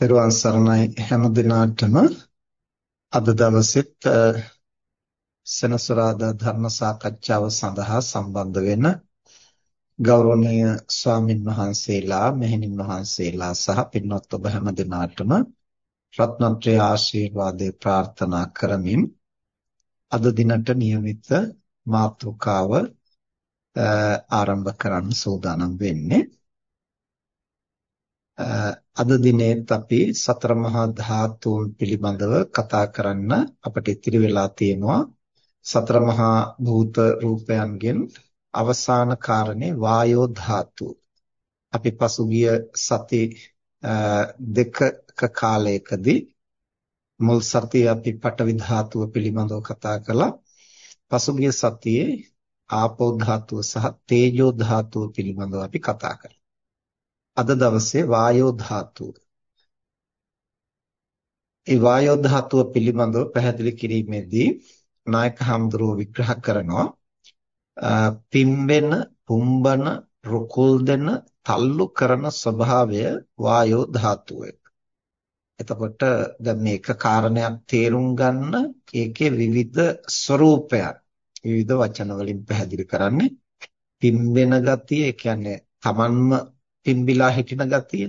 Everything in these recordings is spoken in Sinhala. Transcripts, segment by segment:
පෙරවන් සරණයි හැම දිනාටම අද දවසෙත් සෙනසුරාදා ධර්ම සාකච්ඡාව සඳහා සම්බන්ධ වෙන ගෞරවනීය ස්වාමින් වහන්සේලා මෙහෙණින් වහන්සේලා සහ පින්වත් ඔබ හැම දිනාටම රත්නත්‍රය ආශිර්වාදේ ප්‍රාර්ථනා කරමින් අද දිනට નિયમિત මාතෘකාව ආරම්භ කරන්න සූදානම් වෙන්නේ අද දිනේත් අපි සතර මහා ධාතුන් පිළිබඳව කතා කරන්න අපිට ඉතිරි වෙලා තියෙනවා. සතර මහා භූත රූපයන්ගෙන් අවසාන කාරණේ වායෝ ධාතු. අපි පසුගිය සති දෙකක කාලයකදී මුල් සතියේ අපි පඨවි ධාතුව පිළිබඳව කතා කළා. පසුගිය සතියේ ආපෝ ධාතුව සහ තේජෝ ධාතුව පිළිබඳව අපි කතා කළා. අද දවසේ වායෝ ධාතුව. ඒ වායෝ ධාතුව පිළිබඳව පැහැදිලි කිරීමේදී නායක හඳුරෝ විග්‍රහ කරනවා පිම්බෙන, පුම්බන, රුකුල් දෙන, තල්ලු කරන ස්වභාවය වායෝ ධාතුවේ. එතකොට දැන් මේක කාරණයක් තේරුම් ගන්න ඒකේ විවිධ ස්වરૂපයන් විවිධ වචන වලින් පැහැදිලි කරන්නේ පිම්බෙන ගතිය ඒ කියන්නේ තමන්ම පිම්බිලා හිටින ගතිය,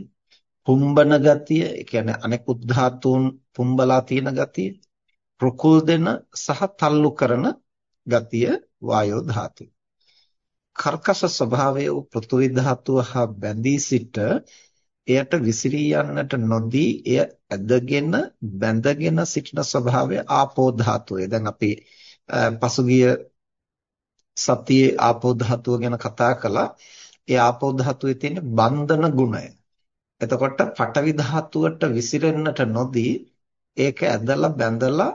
පුම්බන ගතිය, ඒ කියන්නේ අනෙකුත් ධාතුන් පුම්බලා තියෙන ගතිය, රුකුල් දෙන සහ තල්ලු කරන ගතිය වායෝ ධාතුව. කර්කශ ස්වභාවය වූ පෘථුවි ධාතුව හා බැඳී සිට එයට විසිරී යන්නට නොදී එය ඇදගෙන බැඳගෙන සිටින ස්වභාවය ආපෝ ධාතුවේ. දැන් අපි පසුගිය සතියේ ආපෝ ධාතුව ගැන කතා කළා. ඒ ආපෝ ධාතුවේ තියෙන බන්ධන ගුණය. එතකොට පඨවි ධාතුවට විසිරෙන්නට නොදී ඒක ඇදලා බැඳලා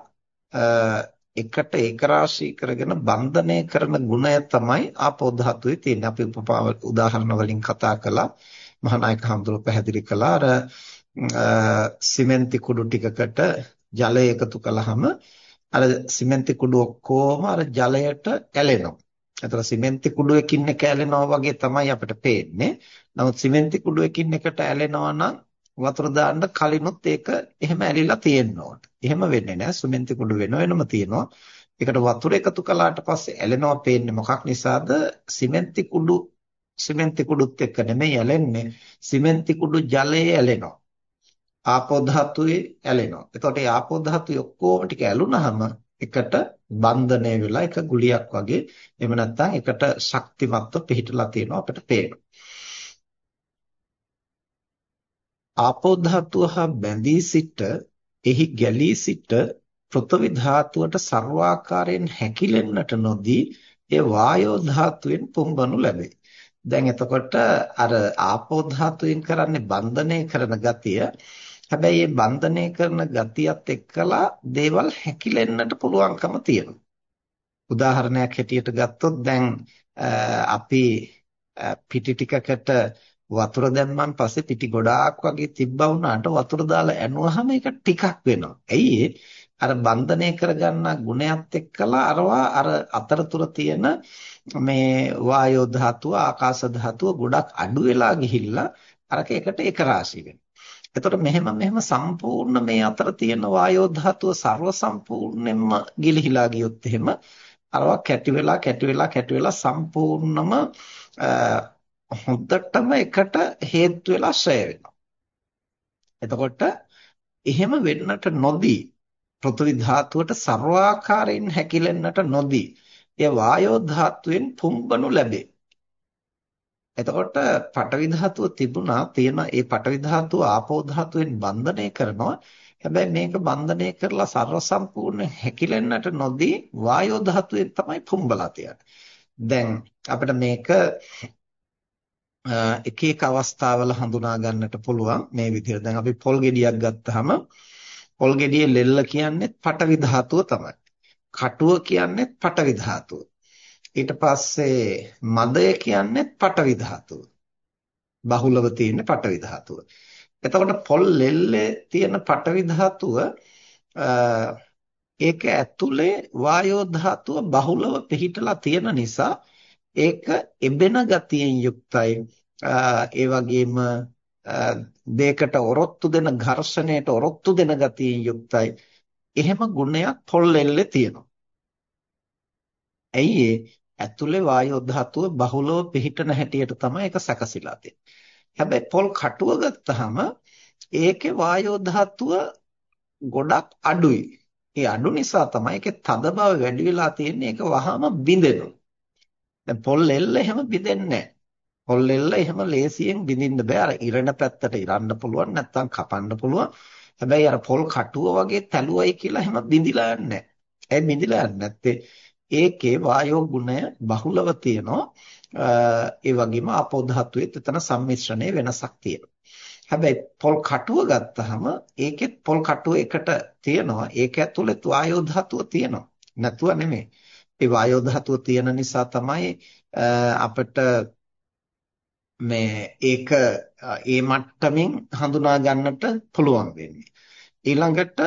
එකට ඒකරාශී කරගෙන බන්ධනය කරන ගුණය තමයි ආපෝ ධාතුවේ තියෙන්නේ. අපි උදාහරණ වලින් කතා කළා. මහානායක හඳුර පැහැදිලි කළා. අර සිමෙන්ති කුඩු ටිකකට ජලය එකතු කළාම අර සිමෙන්ති කුඩු ඔක්කොම අර ජලයට ඇලෙනවා. එතකොට සිමෙන්ති කුඩුවකින් එක ඇලෙනවා වගේ තමයි අපිට පේන්නේ. නමුත් සිමෙන්ති කුඩුවකින් එකට ඇලෙනවා නම් වතුර දාන්න කලිනුත් ඒක එහෙම ඇලිලා තියෙන්න ඕන. එහෙම වෙන්නේ නැහැ. සිමෙන්ති කුඩු වෙන වෙනම තියෙනවා. ඒකට වතුර එකතු කළාට පස්සේ ඇලෙනවා පේන්නේ මොකක් නිසාද? සිමෙන්ති කුඩු සිමෙන්ති කුඩුත් එක්ක නෙමෙයි ඇලෙන්නේ. සිමෙන්ති කුඩු ජලයේ ඇලෙනවා. ආපෝ ධාතුවේ ඇලෙනවා. එතකොට මේ ආපෝ ධාතුවේ ඔක්කොම ටික ඇලුනහම එකට බන්ධනය වෙලා එක ගුලියක් වගේ එහෙම නැත්නම් එකට ශක්තිමත්ව පිහිටලා තියෙනවා අපිට පේනවා. ආපෝ ධාතුව හා බැඳී සිට එහි ගැලී සිට පෘථිවි ධාතුවට ਸਰවාකාරයෙන් හැකිලෙන්නට නොදී ඒ වායෝ ධාතුවෙන් පුම්බනු ලැබේ. දැන් එතකොට අර ආපෝ ධාතුවෙන් කරන්නේ බන්ධනය කරන ගතිය හැබැයි මේ බන්ධනය කරන ගතියත් එක්කලා දේවල් හැකිලෙන්නට පුළුවන්කම තියෙනවා. උදාහරණයක් හැටියට ගත්තොත් දැන් අපි පිටි ටිකකට වතුර දැම්මන් පස්සේ පිටි ගොඩාක් වගේ තිබ්බා වුණාට වතුර දාලා ඇනුවාම ඒක ටිකක් වෙනවා. ඇයි අර බන්ධනය කරගන්න ගුණයත් එක්කලා අරවා අර අතරතුර තියෙන මේ වායෝ ධාතුව ආකාශ ධාතුව ගොඩක් අඩු වෙලා ගිහිල්ලා අරක එකට එක රාශී වෙනවා. එතකොට මෙහෙම මෙහෙම සම්පූර්ණ මේ අතර තියෙන වායෝ ධාතුව ਸਰව සම්පූර්ණයෙන්ම ගිලිහිලා ගියොත් එහෙම අරවා කැටි වෙලා කැටි වෙලා කැටි වෙලා සම්පූර්ණම හොද්දටම එකට හේතු වෙලා ශ්‍රය වෙනවා. එතකොට එහෙම වෙන්නට නොදී පෘථිවි ධාතුවට ਸਰවාකාරයෙන් හැකිලෙන්නට නොදී ඒ වායෝ ධාතුවෙන් පුම්බනු ලැබේ. එතකොට පටවි ධාතුව තිබුණා තියෙන ඒ පටවි ධාතුව ආපෝ ධාතුවෙන් බන්ධනය කරනවා හැබැයි මේක බන්ධනය කරලා ਸਰව සම්පූර්ණ හැකිලෙන්නට නොදී වායෝ ධාතුවෙන් තමයි පුම්බලා දැන් අපිට මේක එක එක අවස්ථාවල හඳුනා ගන්නට පුළුවන් මේ විදිහට. දැන් අපි පොල් ගෙඩියක් ගත්තාම පොල් ගෙඩියේ ලෙල්ල කියන්නේ පටවි ධාතුව තමයි. කටුව කියන්නේ පටවි ධාතුව. ඊට පස්සේ මදය කියන්නේ පටවි ධාතුව. බහුලව තියෙන පටවි ධාතුව. එතකොට පොල් ලෙල්ලේ තියෙන පටවි ධාතුව ඒක ඇතුලේ වායෝ ධාතුව බහුලව පිහිටලා තියෙන නිසා ඒක එබෙන ගතියෙන් යුක්තයි. ඒ වගේම දෙයකට ඔරොත්තු දෙන ඝර්ෂණයට ඔරොත්තු දෙන ගතියෙන් යුක්තයි. එහෙම ගුණයක් පොල් එල්ලේ තියෙනවා. ඇයි ඇතුලේ වායෝ ධාතුව බහුලව පිහිටන හැටියට තමයි ඒක සැකසීලා තියෙන්නේ. හැබැයි පොල් කටුව ගත්තාම ඒකේ වායෝ ධාතුව ගොඩක් අඩුයි. ඒ අඩු නිසා තමයි ඒකේ තද බව වැඩි වෙලා තියෙන්නේ. ඒක වහාම බිඳෙනවා. දැන් පොල් එල්ල එහෙම බිඳෙන්නේ නැහැ. පොල් එල්ල එහෙම ලේසියෙන් බිඳින්න බෑ. අර ඉරණ පැත්තට ඉරන්න පුළුවන් නැත්නම් කපන්න පුළුවන්. හැබැයි අර පොල් කටුව වගේ තැලුවයි කියලා එහෙම බිඳිලා යන්නේ නැහැ. ඒ බිඳිලා යන්නේ නැත්තේ ඒකේ වායෝ ගුණය බහුලව තියෙනවා. ඒ වගේම ආපෝ ධාතුවේ එතන සම්මිශ්‍රණයේ වෙනසක් තියෙනවා. හැබැයි පොල් කටුව ගත්තාම ඒකෙත් පොල් කටුව එකට තියෙනවා. ඒක ඇතුළේ වායෝ ධාතුව තියෙනවා. නැතුව නෙමෙයි. ඒ වායෝ ධාතුව තියෙන නිසා තමයි අපිට මේ ඒක ඒ මට්ටමින් හඳුනා ගන්නට පුළුවන් වෙන්නේ. ඊළඟට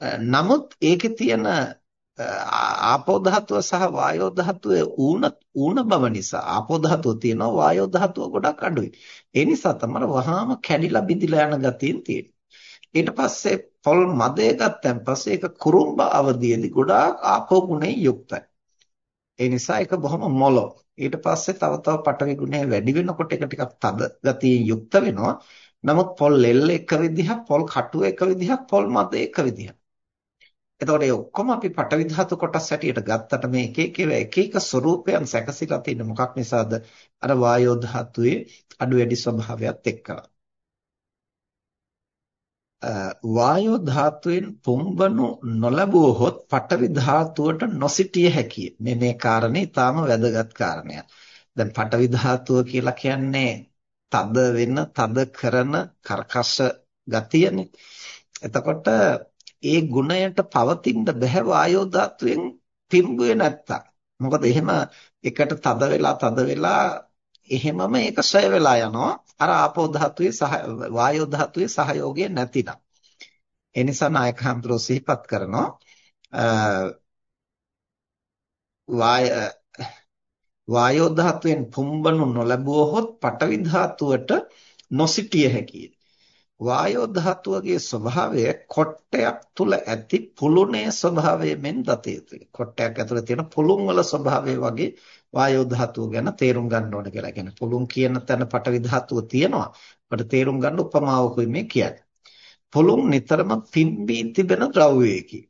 නමුත් ඒකේ තියෙන ආපෝ ධාතුව සහ වායෝ ධාතුවේ ඌණ ඌණ බව නිසා ආපෝ ධාතුව තියෙනවා වායෝ ධාතුව ගොඩක් අඩුයි. ඒ නිසා තමයි වහාම කැඩිලා බිඳිලා යන ගතියෙන් තියෙන්නේ. ඊට පස්සේ පොල් මදය ගත්තන් පස්සේ ඒක කුරුම්බ අවදියේදී ගොඩාක් ආපෝ ගුණයෙන් යුක්තයි. ඒ නිසා ඒක බොහොම මොළො. ඊට පස්සේ තව තව පටවි ගුණය වැඩි වෙනකොට ඒක ටිකක් තද ගතියෙන් යුක්ත වෙනවා. නමුත් පොල් ලෙල්ල එක විදිහක්, පොල් කටුව එක විදිහක්, පොල් මද එක විදිහක්. එතකොට මේ ඔක්කොම අපි පටවි ධාතු කොටස් හැටියට ගත්තට මේ එක එක එක එක ස්වરૂපයන් සැකසීලා තියෙන මොකක් නිසාද? අර වායෝ ධාතුවේ අඩු වැඩි ස්වභාවයත් එක්කලා. වායෝ ධාතුවෙන් පුම්බනු නොලැබුවහොත් පටවි ධාතුවට නොසිටිය හැකිය. මේ මේ කාරණේ ඊටාම වැදගත් කාරණයක්. දැන් පටවි ධාතුව කියලා කියන්නේ තද වෙන, තද කරන කර්කශ ගතියනේ. එතකොට ඒ ගුණයට පවතින්න බෑ වායෝ ධාතුවෙන් පිම්බුවේ නැත්තම්. මොකද එහෙම එකට තද වෙලා තද වෙලා එහෙමම ඒක ඡය වෙලා යනවා. අර ආපෝ ධාතුවේ සහ වායෝ ධාතුවේ සහයෝගය නැතිනම්. ඒ නිසා නායක හඳුරෝ සිහිපත් කරනවා වාය වායෝ ධාතුවෙන් පුම්බනු නොලැබුවහොත් පඨවි ධාතුවට නොසිටිය හැකිය. වායෝ ධාතුවගේ ස්වභාවය කොට්ටයක් තුල ඇති පුළුනේ ස්වභාවයෙන් දත යුතුයි. කොට්ටයක් ඇතුලේ තියෙන පුළුන් වල ස්වභාවය වගේ වායෝ ධාතුව ගැන තේරුම් ගන්න ඕන කියලා. කියන්නේ පුළුන් කියන තැන පටවි ධාතුව තියෙනවා. අපිට තේරුම් ගන්න උපමාවකුයි මේ කියන්නේ. පුළුන් නිතරම පිම්බී තිබෙන ද්‍රව්‍යයකි.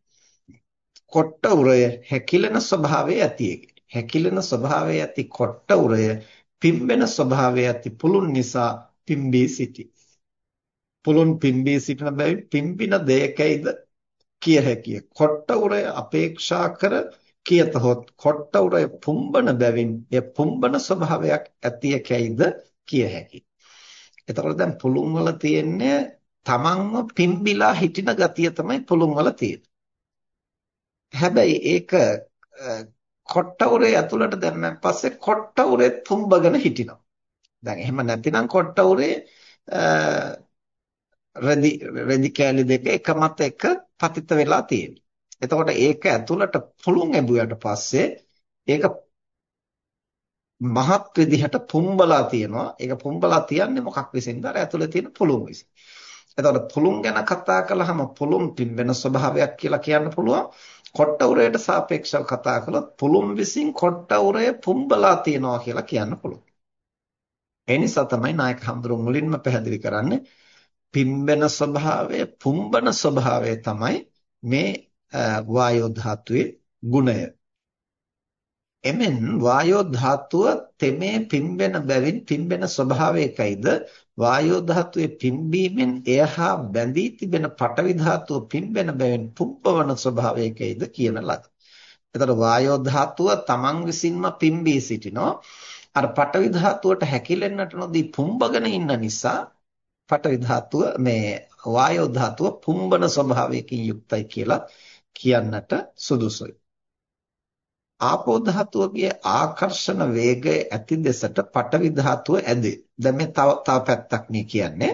කොට්ට උරය හැකිලෙන ස්වභාවය ඇති හැකිලෙන ස්වභාවය ඇති කොට්ට උරය පිම්බෙන ස්වභාවය ඇති පුළුන් නිසා පිම්බී සිටී. පුළුන් පිම්බී සිටින බැවින් පිම්බින දෙයකයිද කිය හැකිය. කොට්ට උරය අපේක්ෂා කර කියතහොත් කොට්ට උරය පුම්බන බැවින් එය පුම්බන ස්වභාවයක් ඇතියකයිද කිය හැකිය. එතකොට දැන් පුළුන් වල තියෙන්නේ තමන්ව පිම්බිලා හිටින ගතිය තමයි පුළුන් වල තියෙන්නේ. හැබැයි ඒක කොට්ට උරේ ඇතුළට දැම්මන් පස්සේ කොට්ට උරේ පුම්බගෙන හිටිනවා. දැන් එහෙම නැතිනම් කොට්ට උරේ රෙදි රෙදි කෑලි දෙක එකමත් එක පතිත වෙලා තියෙනවා. එතකොට ඒක ඇතුළට පුළුන් ඇඹුවට පස්සේ ඒක මහත් විදිහට පුම්බලා තියෙනවා. ඒක පුම්බලා තියන්නේ මොකක් විසින්ද? අර ඇතුළේ තියෙන පුළුන් විසින්. එතකොට පුළුන් ගැන කතා කළාම පුළුන් පිම්බෙන ස්වභාවයක් කියලා කියන්න පුළුවන්. කොට්ට උරයට සාපේක්ෂව කතා කළොත් පුළුන් විසින් කොට්ට උරය පුම්බලා තියනවා කියලා කියන්න පුළුවන්. ඒ නිසා තමයි නායක හඳුරු මුලින්ම පැහැදිලි කරන්නේ පිම්බෙන ස්වභාවය පුම්බන ස්වභාවය තමයි මේ වායෝ ධාතුවේ ගුණය. එමෙන් වායෝ ධාතුව තෙමේ පිම්බෙන බැවින් පිම්බෙන ස්වභාවයකයිද වායෝ ධාතුවේ පිම්බීමෙන් එයහා බැඳී තිබෙන පටවි ධාතුව පිම්බෙන බැවින් පුම්බවන ස්වභාවයකයිද කියන ලද. එතකොට වායෝ ධාතුව තමන් විසින්ම පිම්බී සිටිනවා. අර පටවි ධාතුවට හැකිලෙන්නට නොදී පුම්බගෙන ඉන්න නිසා පඨවි ධාතුව මේ වායෝ ධාතුව පුම්බන ස්වභාවයකින් යුක්තයි කියලා කියන්නට සුදුසුයි. ආපෝ ධාතුවගේ ආකර්ෂණ වේගය ඇති දෙසට පඨවි ධාතුව ඇදේ. දැන් මේ තව තව පැත්තක් නේ කියන්නේ.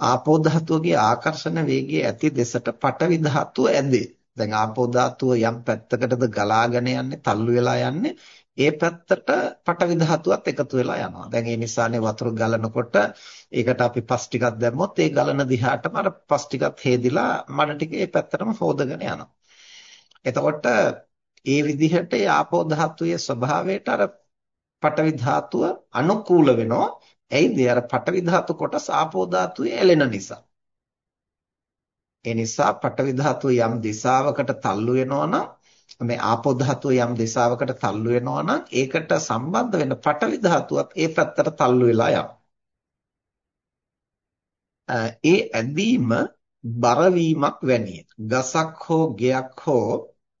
ආපෝ ධාතුවගේ ආකර්ෂණ වේගය ඇති දෙසට පඨවි ධාතුව ඇදේ. දැන් ආපෝ ධාතුව යම් පැත්තකටද ගලාගෙන යන්නේ, තල්ලු වෙලා යන්නේ, ඒ පැත්තට පටවි ධාතුවත් එකතු වෙලා යනවා. දැන් ඒ නිසානේ වතුර ගලනකොට ඒකට අපි පස් ටිකක් දැම්මොත් ඒ ගලන දිහාටම අර පස් ටිකත් හේදිලා මඩ ටික ඒ පැත්තටම හොදගෙන යනවා. එතකොට ඒ විදිහට ඒ ආපෝ ධාතුවේ ස්වභාවයට අර පටවි ධාතුව අනුකූල වෙනවා. ඇයිද? අර පටවි ධාතු කොටස් ආපෝ ධාතුවේ ඇලෙන නිසා. ඒ නිසා පටවි ධාතුව යම් දිශාවකට තල්ලු වෙනවා නම් මේ ආපෝ ධාතුව යම් දිශාවකට තල්ලු වෙනවා නම් ඒකට සම්බන්ධ වෙන පටවි ධාතුවත් ඒ පැත්තට තල්ලු වෙලා යනවා. ඒ ඇදීම බර වීමක් වැනිය. ගසක් හෝ ගෙයක් හෝ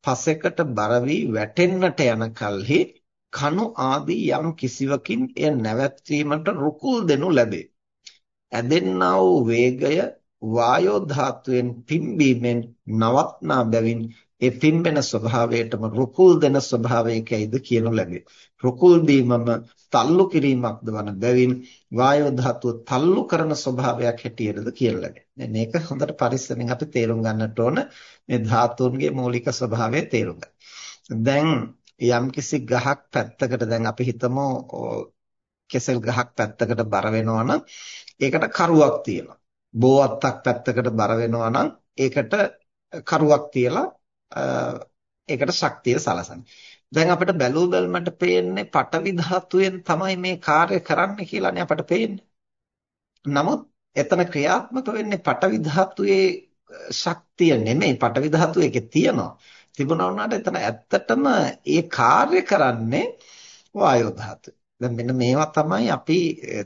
පසෙකට බර වී වැටෙන්නට යන කල්හි කණු ආදී යම් කිසිවකින් එය නැවැත්වීමට රුකුල් දෙනු ලැබේ. ඇදෙන්නා වූ වේගය වායෝ ධාතුවෙන් පිම්බීමෙන් නවත්නා බැවින් ඒ පිම්බෙන ස්වභාවයටම රුකුල් දෙන ස්වභාවයකයිද කියනු ලැබේ. රුකුල් දීමම තල්ලු කිරීමක්ද වන බැවින් වායෝ ධාතුව තල්ලු කරන ස්වභාවයක් හැටියටද කියලා ලැබේ. මේක හොඳට පරිස්සමෙන් අපි තේරුම් ගන්නට ඕන මේ ධාතුන්ගේ මූලික ස්වභාවය තේරුම් දැන් යම්කිසි ගහක් පැත්තකට දැන් අපි හිතමු කෙසෙල් ගහක් පැත්තකට බර වෙනවා නම් ඒකට කරුවක් තියෙනවා. බෝවත්තක් පැත්තකට බර වෙනවා නම් ඒකට කරුවක් තියලා ඒකට ශක්තිය සලසන්නේ. දැන් අපිට බැලූ බැලමට පේන්නේ පටවි ධාතුවෙන් තමයි මේ කාර්ය කරන්නේ කියලානේ අපට පේන්නේ. නමුත් එතන ක්‍රියාත්මක වෙන්නේ පටවි ධාතුවේ ශක්තිය නෙමෙයි පටවි ධාතුව එකේ තියෙනවා. තිබුණා වුණාට එතන ඇත්තටම ඒ කාර්ය කරන්නේ වායෝ ධාතුව. දැන් මෙන්න මේවා තමයි අපි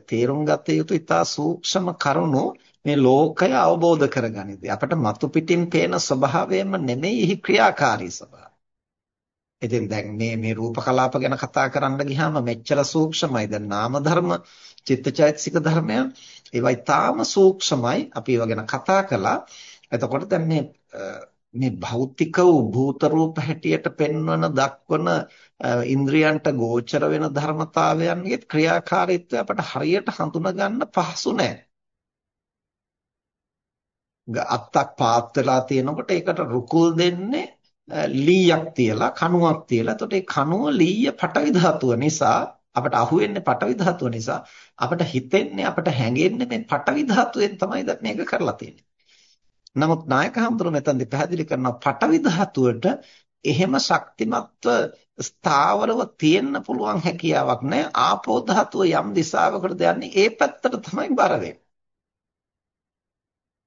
තේරුම් ගත යුතු ඉතා සූක්ෂම කරුණු මේ ලෝකය අවබෝධ කරගනිද්දී අපිට මතු පිටින් පේන ස්වභාවයම නෙමෙයි එහි ක්‍රියාකාරී ස්වභාවය. ඉතින් දැන් මේ මේ රූප කලාප ගැන කතා කරන්න ගියාම මෙච්චර සූක්ෂමයි. දැන් නාම ධර්ම, චිත්තචෛතසික ධර්මයන් ඒවා ඊටාම සූක්ෂමයි. අපි ඒවා ගැන කතා කළා. එතකොට දැන් මේ මේ භෞතික වූ භූත රූප හැටියට පෙන්වන දක්වන ඉන්ද්‍රියන්ට ගෝචර වෙන ධර්මතාවයන්ගේ ක්‍රියාකාරීත්වය අපට හරියට හඳුනා ගන්න පහසු නෑ. අත්තක් පාත් වෙලා තියෙනකොට ඒකට රුකුල් දෙන්නේ ලීයක් තියලා කණුවක් තියලා. එතකොට ඒ කණුව ලීය පටවි ධාතුව නිසා අපට අහුවෙන්නේ පටවි ධාතුව නිසා අපට හිතෙන්නේ අපට හැඟෙන්නේ මේ පටවි ධාතුවෙන් තමයි මේක කරලා තියෙන්නේ. නමුත් නායක හඳුරු මෙතනදී පැහැදිලි කරනවා පටවි ධාතුවට එහෙම ශක්තිමත්ව ස්ථාවරව තියෙන්න පුළුවන් හැකියාවක් නැහැ. ආපෝ ධාතුව යම් දිශාවකටද යන්නේ ඒ පැත්තට තමයි බර වෙන්නේ.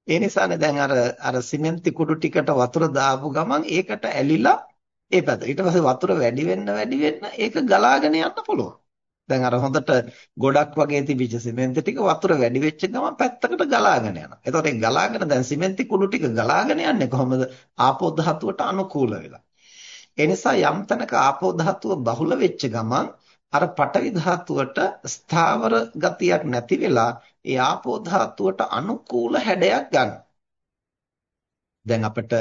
ඒ නිසානේ දැන් අර අර සිමෙන්ති කුඩු ටිකට වතුර දාපු ගමන් ඒකට ඇලිලා ඒ පැත්ත. ඊට පස්සේ වතුර වැඩි වෙන්න වැඩි වෙන්න ඒක ගලාගෙන යන්න පුළුවන්. දැන් අර හොඳට ගොඩක් වගේ තිබිච්ච සිමෙන්ති ටික වතුර වැඩි වෙච්ච ගමන් පැත්තකට ගලාගෙන යනවා. එතකොට ඒ ගලාගෙන දැන් සිමෙන්ති කුඩු ටික ගලාගෙන යන්නේ කොහොමද? ආපෝ ධාතුවට අනුකූල වෙලා. ඒ නිසා යම් තැනක ආපෝ ධාතුව බහුල වෙච්ච ගමන් අර පටවි ධාතුවට ස්ථාවර ගතියක් නැති වෙලා ඒ ආපෝ ධාතුවට අනුකූල හැඩයක් ගන්න. දැන් අපිට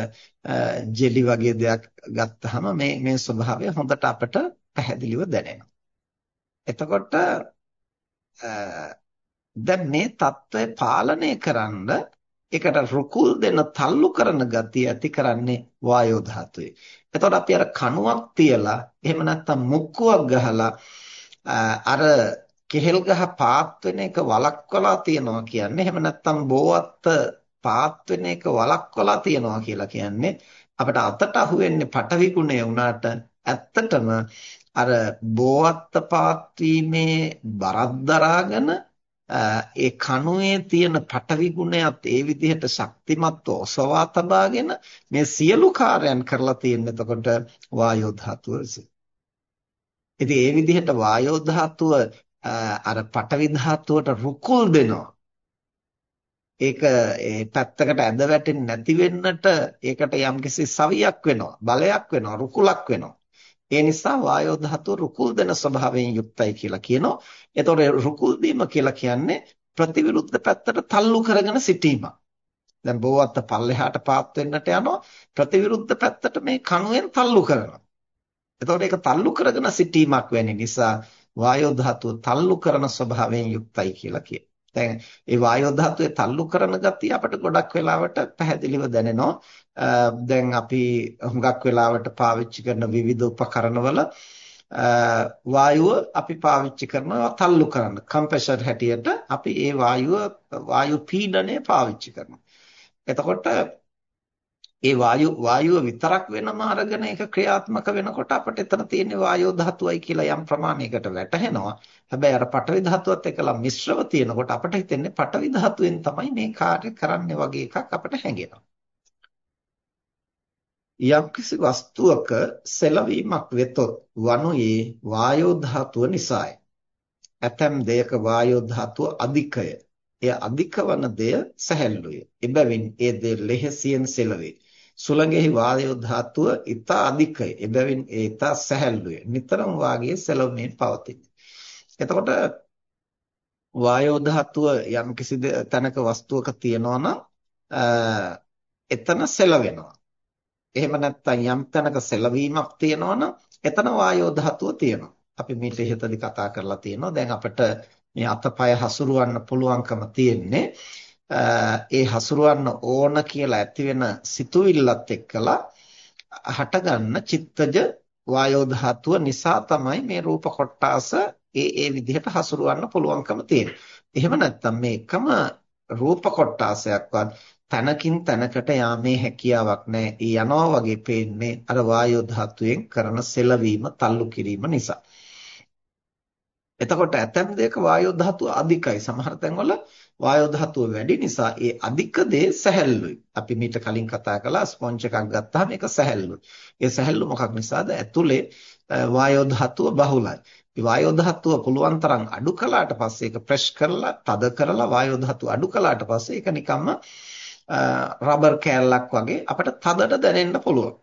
ජෙලි වගේ දෙයක් ගත්තාම මේ මේ ස්වභාවය හොඳට අපට පැහැදිලිව දැනෙනවා. එතකොට දැන් මේ தত্ত্বය පාලනය කරන්න ඒකට රුකුල් දෙන තල්ලු කරන ගතිය ඇති කරන්නේ වායෝ ධාතුවේ. එතකොට අපි අර කණුවක් තියලා එහෙම නැත්නම් මුක්කුවක් ගහලා අර කෙහෙල් ගහ පාත් වෙන එක වළක්වලා තියනවා කියන්නේ එහෙම නැත්නම් බෝවත්ත පාත් වෙන එක වළක්වලා තියනවා කියලා කියන්නේ අපිට අතට අහුවෙන්නේ පටවි ගුණය වුණාට ඇත්තටම අර බෝවත්ත පාත් වීමේ බරක් දරාගෙන ඒ කණුවේ තියෙන පටවි ගුණයත් ඒ විදිහට ශක්තිමත්ව ඔසවා තබාගෙන මේ සියලු කාර්යයන් කරලා තියෙන එතකොට වායෝ ධාතුව විසින්. ඉතින් ඒ විදිහට වායෝ ධාතුව අර පටවි ධාතුවට රුකුල් දෙනවා. ඒක ඒ පැත්තකට ඇද වැටෙන්නේ නැති වෙන්නට ඒකට යම්කිසි සවියක් වෙනවා බලයක් වෙනවා රුකුලක් වෙනවා. ඒ නිසා වායෝ ධාතුව රුකුල් දෙන ස්වභාවයෙන් යුක්තයි කියලා කියනවා. එතකොට රුකුල් දීම කියලා කියන්නේ ප්‍රතිවිරුද්ධ පැත්තට තල්ලු කරගෙන සිටීම. දැන් බෝවත්ත පල්ලෙහාට පාත් වෙන්නට යනවා. ප්‍රතිවිරුද්ධ පැත්තට මේ කණුවෙන් තල්ලු කරනවා. එතකොට ඒක තල්ලු කරගෙන සිටීමක් වෙන නිසා වායෝ ධාතුව තල්ලු කරන ස්වභාවයෙන් යුක්තයි කියලා කියනවා. දැන් ඒ වායෝ ධාතුවේ තල්ලු කරන ගතිය අපිට ගොඩක් වෙලාවට පැහැදිලිව දැනෙනවා. දැන් අපි හුඟක් වෙලාවට පාවිච්චි කරන විවිධ උපකරණවල වායුව අපි පාවිච්චි කරනවා තල්ලු කරන්න. කම්ප්‍රෙසර් හැටියට අපි ඒ වායුව වායු පීඩනය පාවිච්චි කරනවා. එතකොට ඒ වායු වායුව විතරක් වෙනම අරගෙන ඒක ක්‍රියාත්මක වෙනකොට අපිට එතන තියෙන වායෝ ධාතුවයි කියලා යම් ප්‍රමාණයකට වැටහෙනවා. හැබැයි අර පටවි ධාතුවත් එක්කලා මිශ්‍රව තියෙනකොට අපිට හිතෙන්නේ පටවි ධාතුවෙන් තමයි මේ කාර්ය කරන්නේ වගේ එකක් අපිට හැඟෙනවා. යම්කිසි වස්තුවක සෙලවීමක් වෙතොත් වනුයේ වායෝ ධාතුව නිසාය. ඇතැම් දෙයක වායෝ ධාතුව අධිකය. එය අධික වන දෙය සැහැල්ලුය. එබැවින් ඒ දෙය ලෙහසියෙන් සෙලවේ. සුළඟෙහි වායෝ ධාතුව ඊතා අධිකය. එබැවින් ඒ ඊතා සැහැල්ලුය. නිතරම වාගේ සෙලවමින් පවතී. එතකොට වායෝ ධාතුව යම් කිසි තැනක වස්තුවක තියෙනවා නම් එතන සෙලවෙනවා. එහෙම නැත්නම් යම් තැනක සෙලවීමක් තියෙනවා නම් එතන වායෝ ධාතුව තියෙනවා. අපි මේක ඉහතදී කතා කරලා තියෙනවා. දැන් අපිට මේ අතපය හසුරවන්න පුළුවන්කම තියෙන්නේ ඒ හසුරවන්න ඕන කියලා ඇති වෙන සිතුවිල්ලත් එක්කලා හටගන්න චිත්තජ වායෝ ධාතුව නිසා තමයි මේ රූප කොටාස ඒ ඒ විදිහට හසුරවන්න පුළුවන්කම තියෙන්නේ. එහෙම නැත්නම් මේ එකම රූප කොටාසයක්වත් තනකින් තනකට යාමේ හැකියාවක් නැහැ. ඒ යනවා වගේ පේන්නේ අර වායෝ ධාතුවෙන් කරන සෙලවීම, තල්ලු කිරීම නිසා. එතකොට ඇතැම් දෙයක වායෝ ධාතුව අධිකයි. සමහර තැන්වල වායෝ ධාතුව වැඩි නිසා ඒ අධික දේ සැහැල්ලුයි. අපි මීට කලින් කතා කළා ස්පොන්ජ් එකක් ගත්තාම ඒක සැහැල්ලුයි. ඒ සැහැල්ලු මොකක් නිසාද? ඇතුලේ වායෝ ධාතුව බහුලයි. මේ වායෝ ධාතුව පුළුවන් තරම් අඩු කළාට පස්සේ ඒක ප්‍රෙස් කරලා, තද කරලා වායෝ ධාතුව අඩු කළාට පස්සේ ඒක නිකම්ම රබර් කෑල්ලක් වගේ අපිට තදට දැනෙන්න පුළුවන්.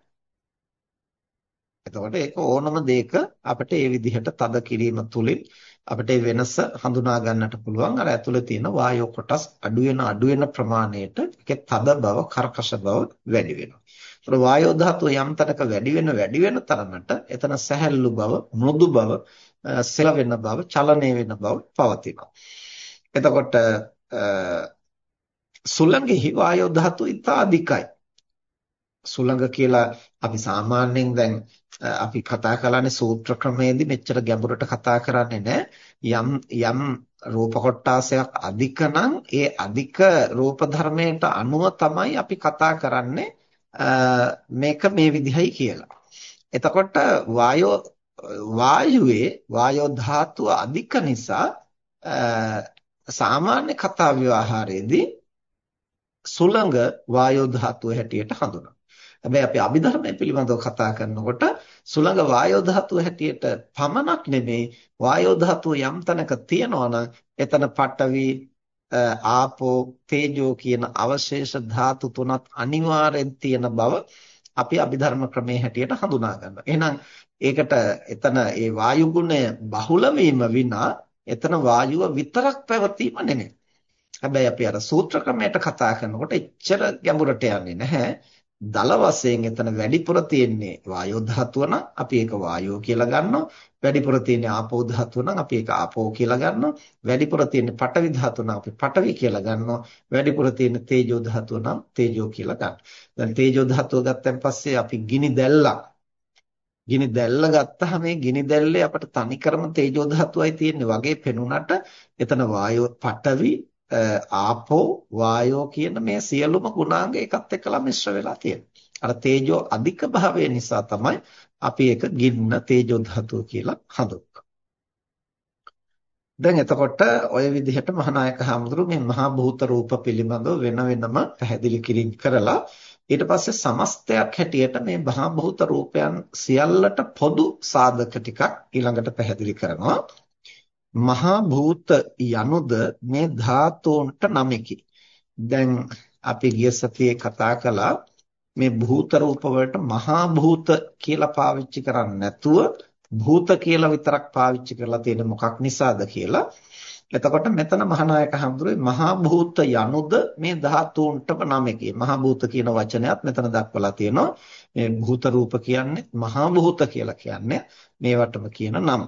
එතකොට ඒක ඕනම දෙයක අපිට මේ විදිහට තද කිරීම තුලින් අපිට වෙනස හඳුනා ගන්නට පුළුවන් අර ඇතුලේ තියෙන වායෝ කොටස් අඩු වෙන අඩු වෙන ප්‍රමාණයට ඒකේ තද බව කර්කශ බව වැඩි වෙනවා. ඒතර වායෝ ධාතුව යම් තැනක වැඩි වෙන වැඩි වෙන තරමට එතන සැහැල්ලු බව, මෘදු බව, සෙලවෙන බව, චලනය වෙන බව පවතිනවා. එතකොට සුළඟෙහි වායෝ ධාතුව ඉතා අධිකයි. සුළඟ කියලා අපි සාමාන්‍යයෙන් දැන් අපි කතා කරන්නේ සූත්‍ර ක්‍රමයේදී මෙච්චර ගැඹුරට කතා කරන්නේ නැහැ යම් යම් රූප කොටාසයක් අධික නම් ඒ අධික රූප ධර්මයට අනුව තමයි අපි කතා කරන්නේ මේක මේ විදිහයි කියලා. එතකොට වායෝ වායුවේ වායෝ ධාතුව අධික නිසා සාමාන්‍ය කතා ව්‍යවහාරයේදී සුළඟ වායෝ ධාතුව හැටියට හඳුනනවා. හැබැයි අපි අභිධර්මය පිළිබඳව කතා කරනකොට සුළඟ වායෝ ධාතුව හැටියට පමණක් නෙමෙයි වායෝ ධාතුව යම් තැනක තියෙනවා නම් එතන පඨවි ආපෝ තේජෝ කියන අවශේෂ ධාතු තුනත් අනිවාර්යෙන් තියෙන බව අපි අභිධර්ම ක්‍රමයේ හැටියට හඳුනා ගන්නවා. එහෙනම් ඒකට එතන ඒ වායු ගුණය බහුල වීම විනා එතන වායුව විතරක් පැවතීම නෙමෙයි. හැබැයි අපි අර සූත්‍ර ක්‍රමයට කතා කරනකොට එච්චර ගැඹුරට යන්නේ නැහැ. දල වශයෙන් එතන වැඩිපුර තියෙන්නේ වායෝ ධාතුව නම් අපි ඒක වායෝ කියලා ගන්නවා. වැඩිපුර තියෙන්නේ ආපෝ ධාතුව නම් අපි ඒක ආපෝ කියලා ගන්නවා. වැඩිපුර තියෙන්නේ පඨවි ධාතුව නම් අපි පඨවි කියලා ගන්නවා. වැඩිපුර තියෙන්නේ තේජෝ ධාතුව නම් තේජෝ කියලා ගන්නවා. දැන් තේජෝ ධාතුව ගත්තන් පස්සේ අපි ගිනි දැල්ලක් ගිනි දැල්ල ගත්තාම මේ ගිනි දැල්ලේ අපිට තනිකරම තේජෝ ධාතුවයි තියෙන්නේ වගේ පෙනුනට එතන වායෝ පඨවි ආපෝ වායෝ කියන මේ සියලුම ගුණාංග එකත් එක්කලා මිශ්‍ර වෙලා තියෙනවා. අර තේජෝ අධික භාවය නිසා තමයි අපි ඒක ගින්න තේජෝ ධාතුව කියලා හඳුන්වන්නේ. දැන් එතකොට ඔය විදිහට මහානායක හඳුරු මේ මහා භූත රූප පිළිබඳව වෙන වෙනම පැහැදිලි කිරීම කරලා ඊට පස්සේ සමස්තයක් හැටියට මේ මහා භූත රූපයන් සියල්ලට පොදු සාධක ටිකක් ඊළඟට පැහැදිලි කරනවා. මහා භූත යනුද මේ ධාතුන්ට නමකි. දැන් අපි ගිය සතියේ කතා කළා මේ භූත රූප වලට මහා භූත කියලා පාවිච්චි කරන්නේ නැතුව භූත කියලා විතරක් පාවිච්චි කරලා තියෙන මොකක් නිසාද කියලා. එතකොට මෙතන මහානායක හඳුරේ මහා භූත යනුද මේ ධාතුන්ටම නමකි. මහා භූත කියන වචනයත් මෙතන දක්වලා තියෙනවා. මේ භූත රූප කියන්නේ මහා භූත කියලා කියන්නේ මේවටම කියන නම.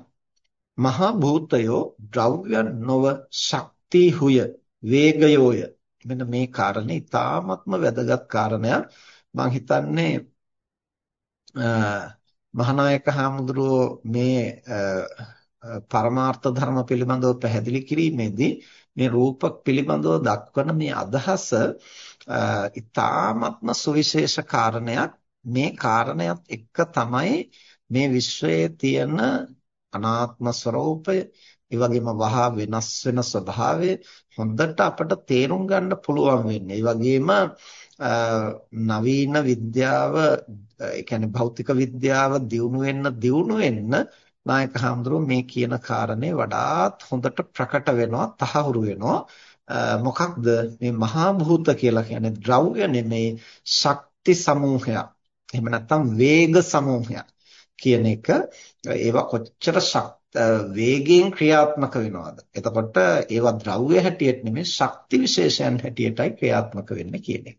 මහා භූතයෝ ද්‍රව්‍ය නොව ශක්තිහුය වේගයෝය මෙන්න මේ කාරණේ ඉතාමත්ම වැදගත් කාරණයක්. මම හිතන්නේ මහානායක හාමුදුරුවෝ මේ පරමාර්ථ ධර්ම පිළිබඳව පැහැදිලි කිරීමේදී මේ රූප පිළිබඳව දක්වන මේ අදහස ඉතාමත්ම සුවිශේෂ කාරණයක්. මේ කාරණයක් එක්ක තමයි මේ විශ්වයේ තියෙන අනාත්ම ස්වરૂපය ඒ වගේම වහා වෙනස් වෙන ස්වභාවය හොඳට අපට තේරුම් ගන්න පුළුවන් වෙන්නේ. ඒ වගේම නවීන විද්‍යාව ඒ කියන්නේ භෞතික විද්‍යාව දියුණු වෙන්න දියුණු වෙන්න නායක හඳුරෝ මේ කියන කාරණේ වඩාත් හොඳට ප්‍රකට වෙනවා තහවුරු වෙනවා. මොකක්ද මේ මහා භූත කියලා කියන්නේ? ද්‍රව්‍ය නෙමේ ශක්ති සමූහයක්. එහෙම නැත්නම් වේග සමූහයක්. කියන එක ඒවා කොච්චර වේගයෙන් ක්‍රියාත්මක වෙනවද? එතකොට ඒවා ද්‍රව්‍ය හැටියට නෙමෙයි ශක්ති විශේෂයන් හැටියටයි ක්‍රියාත්මක වෙන්නේ කියන එක.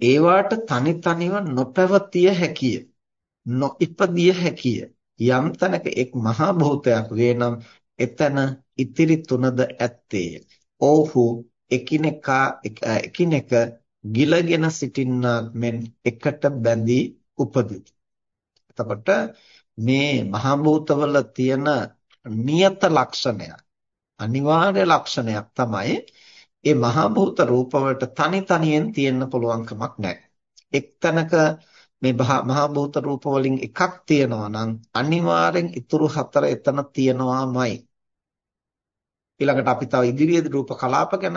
ඒවාට තනි තනිව නොපැවතිය හැකිය නොඉපදිය හැකිය යම් තැනක එක් මහා භූතයක් වේනම් එතන ඉතිරි තුනද ඇත්තේය. ඔව්හු එකිනෙකා එකිනෙක ගිලගෙන සිටින්නාක් මෙන් එකට බැඳී උපදිති එතකොට මේ මහා භූතවල තියෙන නියත ලක්ෂණය අනිවාර්ය ලක්ෂණයක් තමයි ඒ මහා භූත රූප වලට තනි තනියෙන් තියෙන්න පුළුවන් කමක් නැහැ. එක්තැනක මේ මහා භූත රූප වලින් එකක් තියෙනවා නම් අනිවාර්යෙන් ඊතුරු හතර එතන තියෙනවාමයි. ඊළඟට අපි තව ඉදිරියේදී රූප කලාප ගැන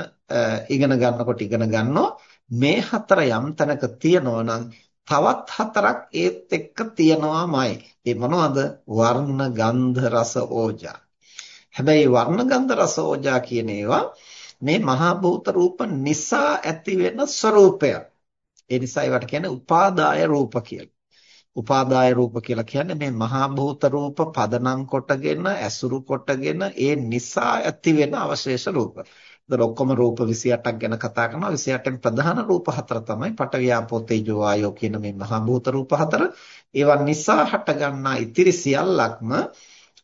ඉගෙන ගන්නකොට ඉගෙන ගන්නවා මේ හතර යම් තැනක තියෙනවා නම් තවත් හතරක් ඒත් එක්ක තියෙනවාමයි. ඒ මොනවද? වර්ණ, ගන්ධ, රස, ඕජා. හැබැයි වර්ණ, ගන්ධ, රස, ඕජා කියන ඒවා මේ මහා භූත රූප නිසා ඇති වෙන ස්වરૂපය. ඒ නිසා ඒවට කියන්නේ උපාදාය රූප කියලා. උපාදාය රූප කියලා කියන්නේ මේ මහා භූත රූප පදනම් කොටගෙන ඇසුරු කොටගෙන ඒ නිසා ඇති වෙන අවශේෂ රූප. ඒතර ඔක්කොම රූප 28ක් ගැන කතා කරනවා 28න් ප්‍රධාන රූප හතර තමයි පඨවි ආපෝ තේජෝ ආයෝ කියන මේ මහා භූත රූප හතර. ඒවා නිසා හටගන්නා ඉතිරි සියල්ලක්ම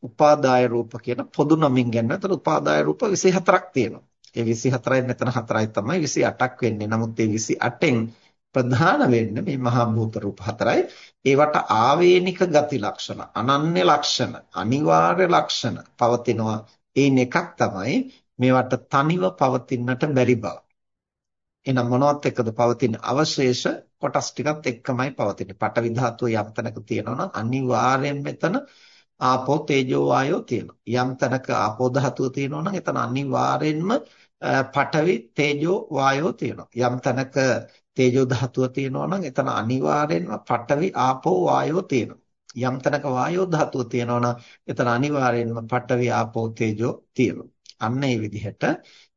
උපාදාය රූප කියන පොදු නමින් ගන්න. ඒතර උපාදාය රූප 24ක් තියෙනවා. ඒ 24යි මෙතන 4යි තමයි 28ක් වෙන්නේ. නමුත් ඒ 28න් ප්‍රධාන වෙන්නේ මේ මහා භූත රූප හතරයි. ඒවට ආවේනික ගති ලක්ෂණ, අනන්‍ය ලක්ෂණ, අනිවාර්ය ලක්ෂණ පවතිනවා. ඒන් එකක් තමයි මේවට තනිව පවතින්නට බැරි බව. එහෙනම් මොනවත් එක්කද පවතින අවශේෂ කොටස් ටිකත් එක්කමයි පවතින්නේ. පටවි ධාතුව යම් තැනක තියෙනවා නම් අනිවාර්යෙන් මෙතන ආපෝ තේජෝ වායෝ තියෙනවා. යම් තැනක ආපෝ ධාතුව තියෙනවා නම් එතන අනිවාර්යෙන්ම පඨවි තේජෝ වායෝ තියෙනවා. යම් තැනක තේජෝ ධාතුව තියෙනවා නම් එතන අනිවාර්යෙන්ම පඨවි ආපෝ වායෝ තියෙනවා. යම් තැනක වායෝ ධාතුව තියෙනවා නම් එතන අනිවාර්යෙන්ම පඨවි ආපෝ තේජෝ තියෙනවා. අන්න ඒ විදිහට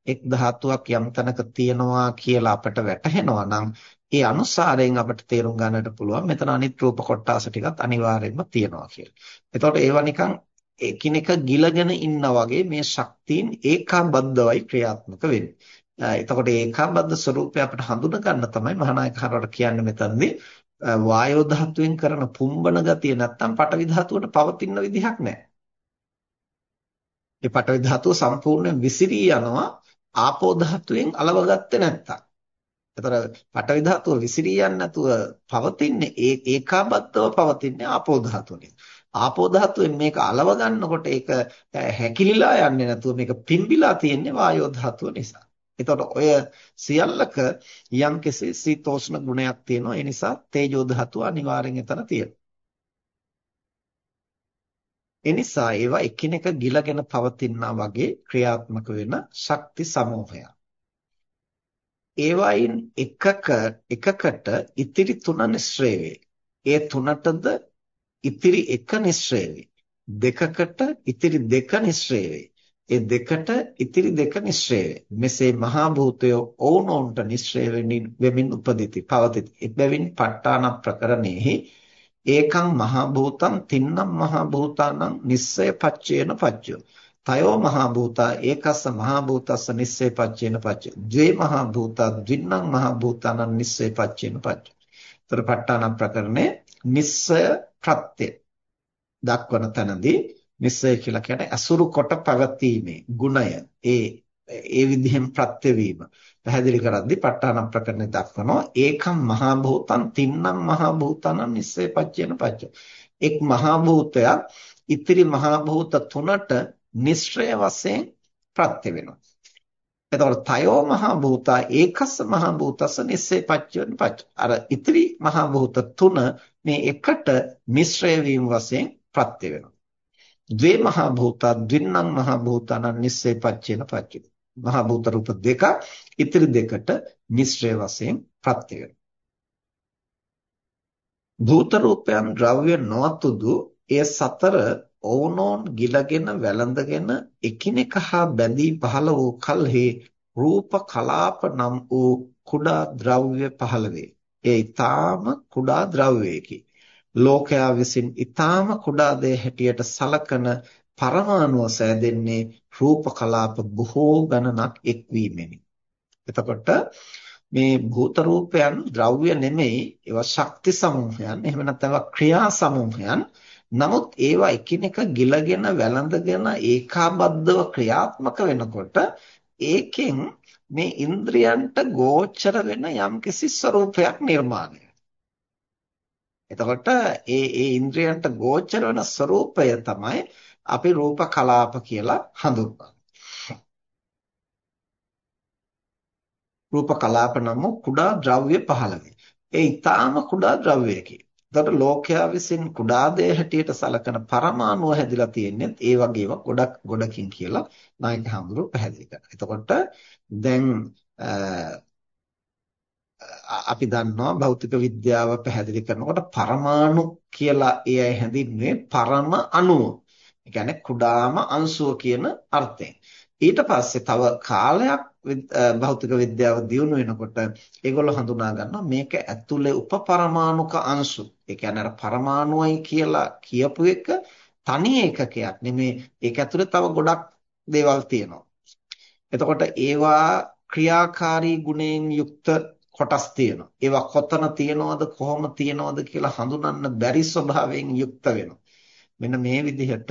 එක් ධාතුවක් යම් තැනක තියෙනවා කියලා අපට වැටහෙනවා නම් ඒ අනුසාරයෙන් අපිට තේරුම් ගන්නට පුළුවන් මෙතන අනිත් රූප කොටාස ටිකත් අනිවාර්යෙන්ම තියෙනවා කියලා. එතකොට ඒවා නිකන් එකිනෙක ගිලගෙන ඉන්නා වගේ මේ ශක්තියින් ඒකාබද්ධවයි ක්‍රියාත්මක වෙන්නේ. එතකොට ඒකාබද්ධ ස්වરૂපය අපිට හඳුනා ගන්න තමයි මහානායක හරවට කියන්නේ මෙතනදී වායෝ ධාතුවෙන් කරන පුම්බන ගතිය නැත්තම් පටවි ධාතුවට පවතින විදිහක් නැහැ. මේ පටවි ධාතුව සම්පූර්ණයෙන් විසිරී යනවා ආපෝ ධාතුවෙන් අලවගත්තේ නැත්තම්. එතකොට පටවි ධාතුව විසිරී යන්නේ නැතුව පවතින්නේ ඒ ඒකාබද්ධව පවතින්නේ ආපෝ ධාතුවනේ. ආපෝ ධාතුවෙන් මේක අලව ගන්නකොට ඒක හැකිලිලා යන්නේ නැතුව මේක පිම්බිලා තියෙන්නේ වායෝ ධාතුව නිසා. එතකොට ඔය සියල්ලක යම්කිසි සීතෝෂ්ණ ගුණයක් තියෙනවා. ඒ නිසා තේජෝ ධාතුව අනිවාර්යෙන් එතන තියෙනවා. ඒ නිසා ඒවා එකිනෙක ගිලගෙන පවතිනා වගේ ක්‍රියාත්මක වෙන ශක්ති සමූහයක්. ඒවායින් එකක එකකට ඉතිරි තුන නිශ්‍රේ වේ. ඒ තුනටද ඉතිරි එක නිශ්‍රය වේ. දෙකකට ඉතිරි දෙක නිශ්‍රය වේ. ඒ දෙකට ඉතිරි දෙක නිශ්‍රය වේ. මෙසේ මහා භූතය ඕනෝන්ට නිශ්‍රය වෙමින් උපදිති. පවතිති. එබැවින් ප ဋ ාණ ප්‍රකරණෙහි ඒකං මහා භූතං තින්නම් මහා භූතානං නිස්සය පච්චේන පච්චයෝ. තයෝ මහා භූතා ඒකස්ස මහා භූතස්ස නිස්සය පච්චේන පච්චය. ද්වේ මහා භූතා ද්වින්නම් මහා භූතානං නිස්සය පච්චේන පච්චය. ତර ප ဋ ාණ ප්‍රකරණේ නිස්සය ප්‍රත්‍ය දක්වන තැනදී නිස්සය කියලා කියන්නේ අසුරු කොට පැවතීමේ ගුණය. ඒ ඒ විදිහෙන් ප්‍රත්‍ය වීම. පැහැදිලි කරද්දී ප ဋ ාණ ප්‍රකරණය දක්වනවා ඒකම් මහා භූතං තින්නම් මහා භූතං නිස්සය පච්චේන පච්ච. එක් මහා භූතයක් ඉතිරි මහා භූත තුනට නිශ්‍රය වශයෙන් ප්‍රත්‍ය වෙනවා. එතකොට තයෝ මහා භූතා ඒකස්ස මහා භූතස්ස නිස්සේ පච්චවෙන පච්ච. අර ඉතිරි මහා භූත තුන මේ එකට මිශ්‍රය වීම වශයෙන් ප්‍රත්‍ය වෙනවා. ද්වේ මහා භූතා ද්වින්නම් මහා භූතාන නිස්සේ පච්චේන පච්ච. මහා භූත රූප දෙක ඉතිරි දෙකට මිශ්‍රය වශයෙන් ප්‍රත්‍ය වෙනවා. භූත රූපයන් ද්‍රව්‍ය නොතුදු ඒ සතර ඔවුනෝන් ගිලගෙන වැළඳගෙන එකිනෙක හා බැඳී පහළ වූ කල්හි රූප කලාප නම් වූ කුඩා ද්‍රව්‍ය පහළ වේ. ඒ ඊටාම කුඩා ද්‍රව්‍යයකි. ලෝකයා විසින් ඊටාම කුඩා දේ හැටියට සලකන පරමාණුව සෑදෙන්නේ රූප කලාප බොහෝ ගණනක් එක්වීමෙනි. එතකොට මේ භූත රූපයන් ද්‍රව්‍ය නෙමෙයි ඒවා ශක්ති සමූහයන් එහෙම නැත්නම් ක්‍රියා සමූහයන් නමුත් ඒවා එකිනෙක ගිලගෙන වැළඳගෙන ඒකාබද්ධව ක්‍රියාත්මක වෙනකොට ඒකෙන් මේ ඉන්ද්‍රයන්ට ගෝචර වෙන යම්කිසි ස්වરૂපයක් නිර්මාණය එතකොට ඒ ඒ ඉන්ද්‍රයන්ට ගෝචර වෙන ස්වરૂපය තමයි අපි රූප කලාප කියලා හඳුන්වන්නේ. රූප කලාප නම් කුඩා ද්‍රව්‍ය 15. ඒ ඊටාම කුඩා ද්‍රව්‍යයකි. එතකොට ලෝකයා විසින් කුඩා දේ හැටියට සලකන පරමාණුව හැදිලා තියෙන්නේ ඒ වගේම ගොඩක් ගොඩකින් කියලා නායක හඳුරු පැහැදිලි කරනවා. එතකොට දැන් අපි දන්නවා භෞතික විද්‍යාව පැහැදිලි කරනකොට පරමාණු කියලා ඒ අය හැඳින්වුවේ පරම අණුව. ඒ කියන්නේ කුඩාම අංශුව කියන අර්ථයෙන්. ඊට පස්සේ තව කාලයක් භෞතික විද්‍යාව දියුණු වෙනකොට ඒගොල්ලෝ හඳුනා ගන්නවා මේක ඇතුලේ උපපරමාණුක අංශු. ඒ කියන්නේ අර පරමාණුයි කියලා කියපු එක තනි ඒකකයක් නෙමේ. ඒක ඇතුලේ තව ගොඩක් දේවල් තියෙනවා. එතකොට ඒවා ක්‍රියාකාරී ගුණයෙන් යුක්ත කොටස් තියෙනවා. ඒවා කොතන තියෙනවද කොහොම තියෙනවද කියලා හඳුනන්න බැරි ස්වභාවයෙන් යුක්ත වෙනවා. මෙන්න මේ විදිහට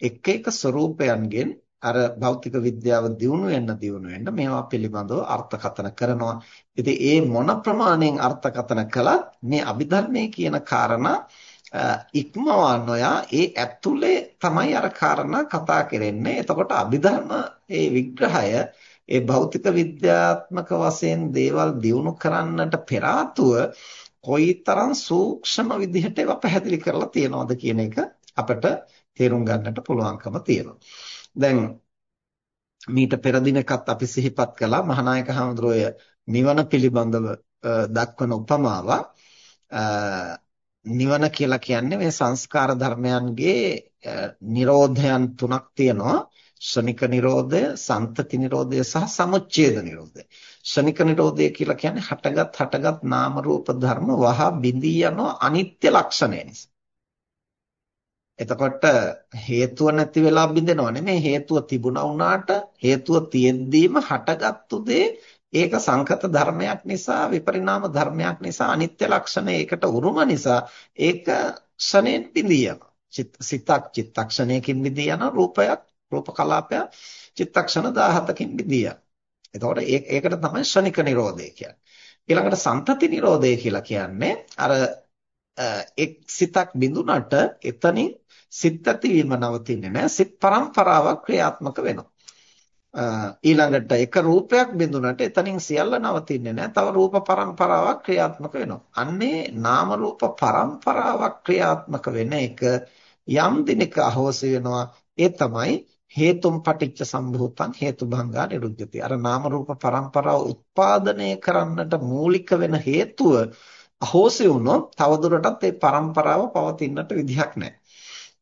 එක එක ස්වરૂපයන්ගෙන් අර භෞතික විද්‍යාව දියුණු වෙන්න දියුණු වෙන්න මේවා පිළිබඳව අර්ථකථන කරනවා. ඉතින් ඒ මොන ප්‍රමාණයෙන් අර්ථකථන කළත් මේ අභිධර්මයේ කියන කාරණා ඉක්මවා නොයා ඒ ඇතුලේ තමයි අර කාරණා කතා කරන්නේ. එතකොට අභිධර්ම ඒ විග්‍රහය ඒ භෞතික විද්‍යාත්මක වශයෙන් දේවල් දියුණු කරන්නට පෙර කොයිතරම් සූක්ෂම විදිහට ඒවා පැහැදිලි කරලා තියනවද කියන එක අපිට තේරුම් ගන්නට පුළුවන්කම තියෙනවා. දැන් මීට පෙර දිනකත් අපි සිහිපත් කළා මහානායක හඳුරෝය නිවන පිළිබඳව දක්වන උපමාව නිවන කියලා කියන්නේ මේ සංස්කාර ධර්මයන්ගේ නිරෝධයන් තුනක් තියෙනවා ශනික නිරෝධය, සන්තති නිරෝධය සහ සමුච්ඡේද නිරෝධය. ශනික නිරෝධය කියලා කියන්නේ හටගත් හටගත් නාම රූප ධර්ම වහ බිඳී යන අනිත්‍ය ලක්ෂණය නිසා. එතකොට හේතුව නැති වෙලා බිඳෙනව නෙමෙයි හේතුව තිබුණා වුණාට හේතුව තියෙද්දීම හටගත්තු දේ ඒක සංකත ධර්මයක් නිසා විපරිණාම ධර්මයක් නිසා අනිත්‍ය ලක්ෂණ ඒකට උරුම නිසා ඒක ක්ෂණයෙන් බිඳී යනවා. සිතක් චිත්තක්ෂණයකින් බිඳී යන රූපයක් රූප කලාපය චිත්තක්ෂණ 17කින් බෙදියා. එතකොට ඒකට තමයි ශනික නිරෝධය කියන්නේ. ඊළඟට සන්තති නිරෝධය කියලා කියන්නේ අර එක් සිතක් බිඳුනට එතනින් සිත් ඇතිවීම නවතින්නේ නැහැ. සිත් පරම්පරාවක් ක්‍රියාත්මක වෙනවා. ඊළඟට එක රූපයක් බිඳුනට එතනින් සියල්ල නවතින්නේ නැහැ. තව රූප පරම්පරාවක් ක්‍රියාත්මක වෙනවා. අන්නේ නාම රූප පරම්පරාවක් ක්‍රියාත්මක වෙන එක යම් දිනක අහෝසි වෙනවා. ඒ තමයි හේතුම් පටිච්ච සම්භූතං හේතුභංගා නිරුද්ධති. අර නාම රූප පරම්පරාව උත්පාදනය කරන්නට මූලික වෙන හේතුව අහෝසි වුණොත් තවදුරටත් ඒ පරම්පරාව පවතින්නට විදිහක් නැහැ.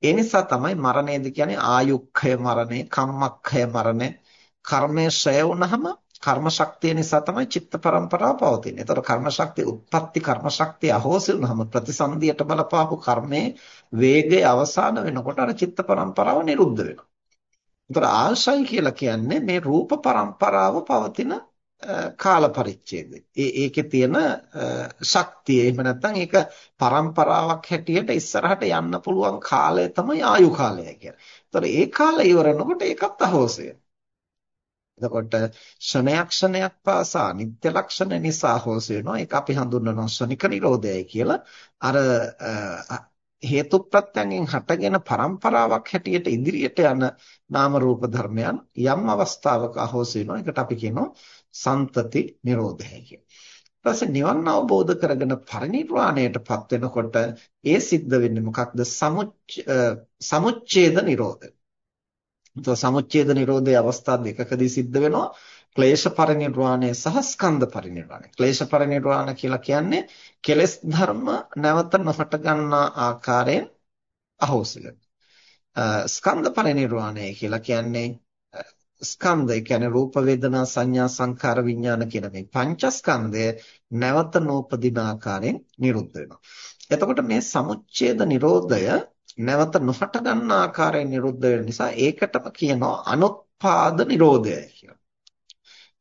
ඒ නිසා තමයි මරණයද කියන්නේ ආයුක්ඛය මරණය, කම්මක්ඛය මරණය. කර්මය ශ්‍රය වුණාම කර්ම ශක්තිය නිසා තමයි චිත්ත පරම්පරාව පවතින්නේ. ඒතර කර්ම ශක්තිය උත්පත්ති කර්ම ශක්තිය අහෝසි වුණාම ප්‍රතිසන්දියට බලපාපු කර්මයේ වේගය අවසන් වෙනකොට අර චිත්ත පරම්පරාව නිරුද්ධ වෙනවා. ඒතර ආශයි කියලා කියන්නේ මේ රූප පරම්පරාව පවතින කාල පරිච්ඡේදය. ඒ ඒකේ තියෙන ශක්තිය එහෙම නැත්නම් ඒක પરම්පරාවක් හැටියට ඉස්සරහට යන්න පුළුවන් කාලය තමයි ආයු කාලය කියන්නේ. ඒතර ඒ කාලය ඉවරනකොට ඒකත් අහෝසය. එතකොට ක්ෂණයක් ක්ෂණයක් පාසා නිත්‍ය ලක්ෂණ නිසා හොස් වෙනවා. ඒක අපි හඳුන්වනවා ශනික නිරෝධයයි කියලා. අර හේතු ප්‍රත්‍යයෙන් හටගෙන પરම්පරාවක් හැටියට ඉදිරියට යන නාම රූප ධර්මයන් යම් අවස්ථාවක අහෝසි වෙනවා. ඒකට අපි කියනවා සන්තති නිරෝධය කියලා. ඊපස්සේ නිවන් අවබෝධ කරගෙන පරිණිරවාණයටපත් වෙනකොට ඒ සිද්ධ වෙන්නේ මොකක්ද? සමුච්ඡේද නිරෝධය. එතකොට සමුච්ඡේද නිරෝධයේ අවස්ථා දෙකකදී සිද්ධ වෙනවා. ක්ලේශ පරිනිර්වාණය සහ ස්කන්ධ පරිනිර්වාණය. ක්ලේශ පරිනිර්වාණ කියලා කියන්නේ කෙලෙස් ධර්ම නැවත නොහට ගන්නා ආකාරයෙන් අහෝසිල. ස්කන්ධ පරිනිර්වාණය කියලා කියන්නේ ස්කන්ධ ඒ කියන්නේ රූප වේදනා සංඥා සංකාර විඥාන කියන මේ පංචස්කන්ධය නැවත නූපදින ආකාරයෙන් නිරුද්ධ වෙනවා. එතකොට මේ සමුච්ඡේද නිරෝධය නැවත නොහට ගන්න ආකාරයෙන් නිරුද්ධ වෙන නිසා ඒකටම කියනවා අනුත්පාද නිරෝධය කියලා.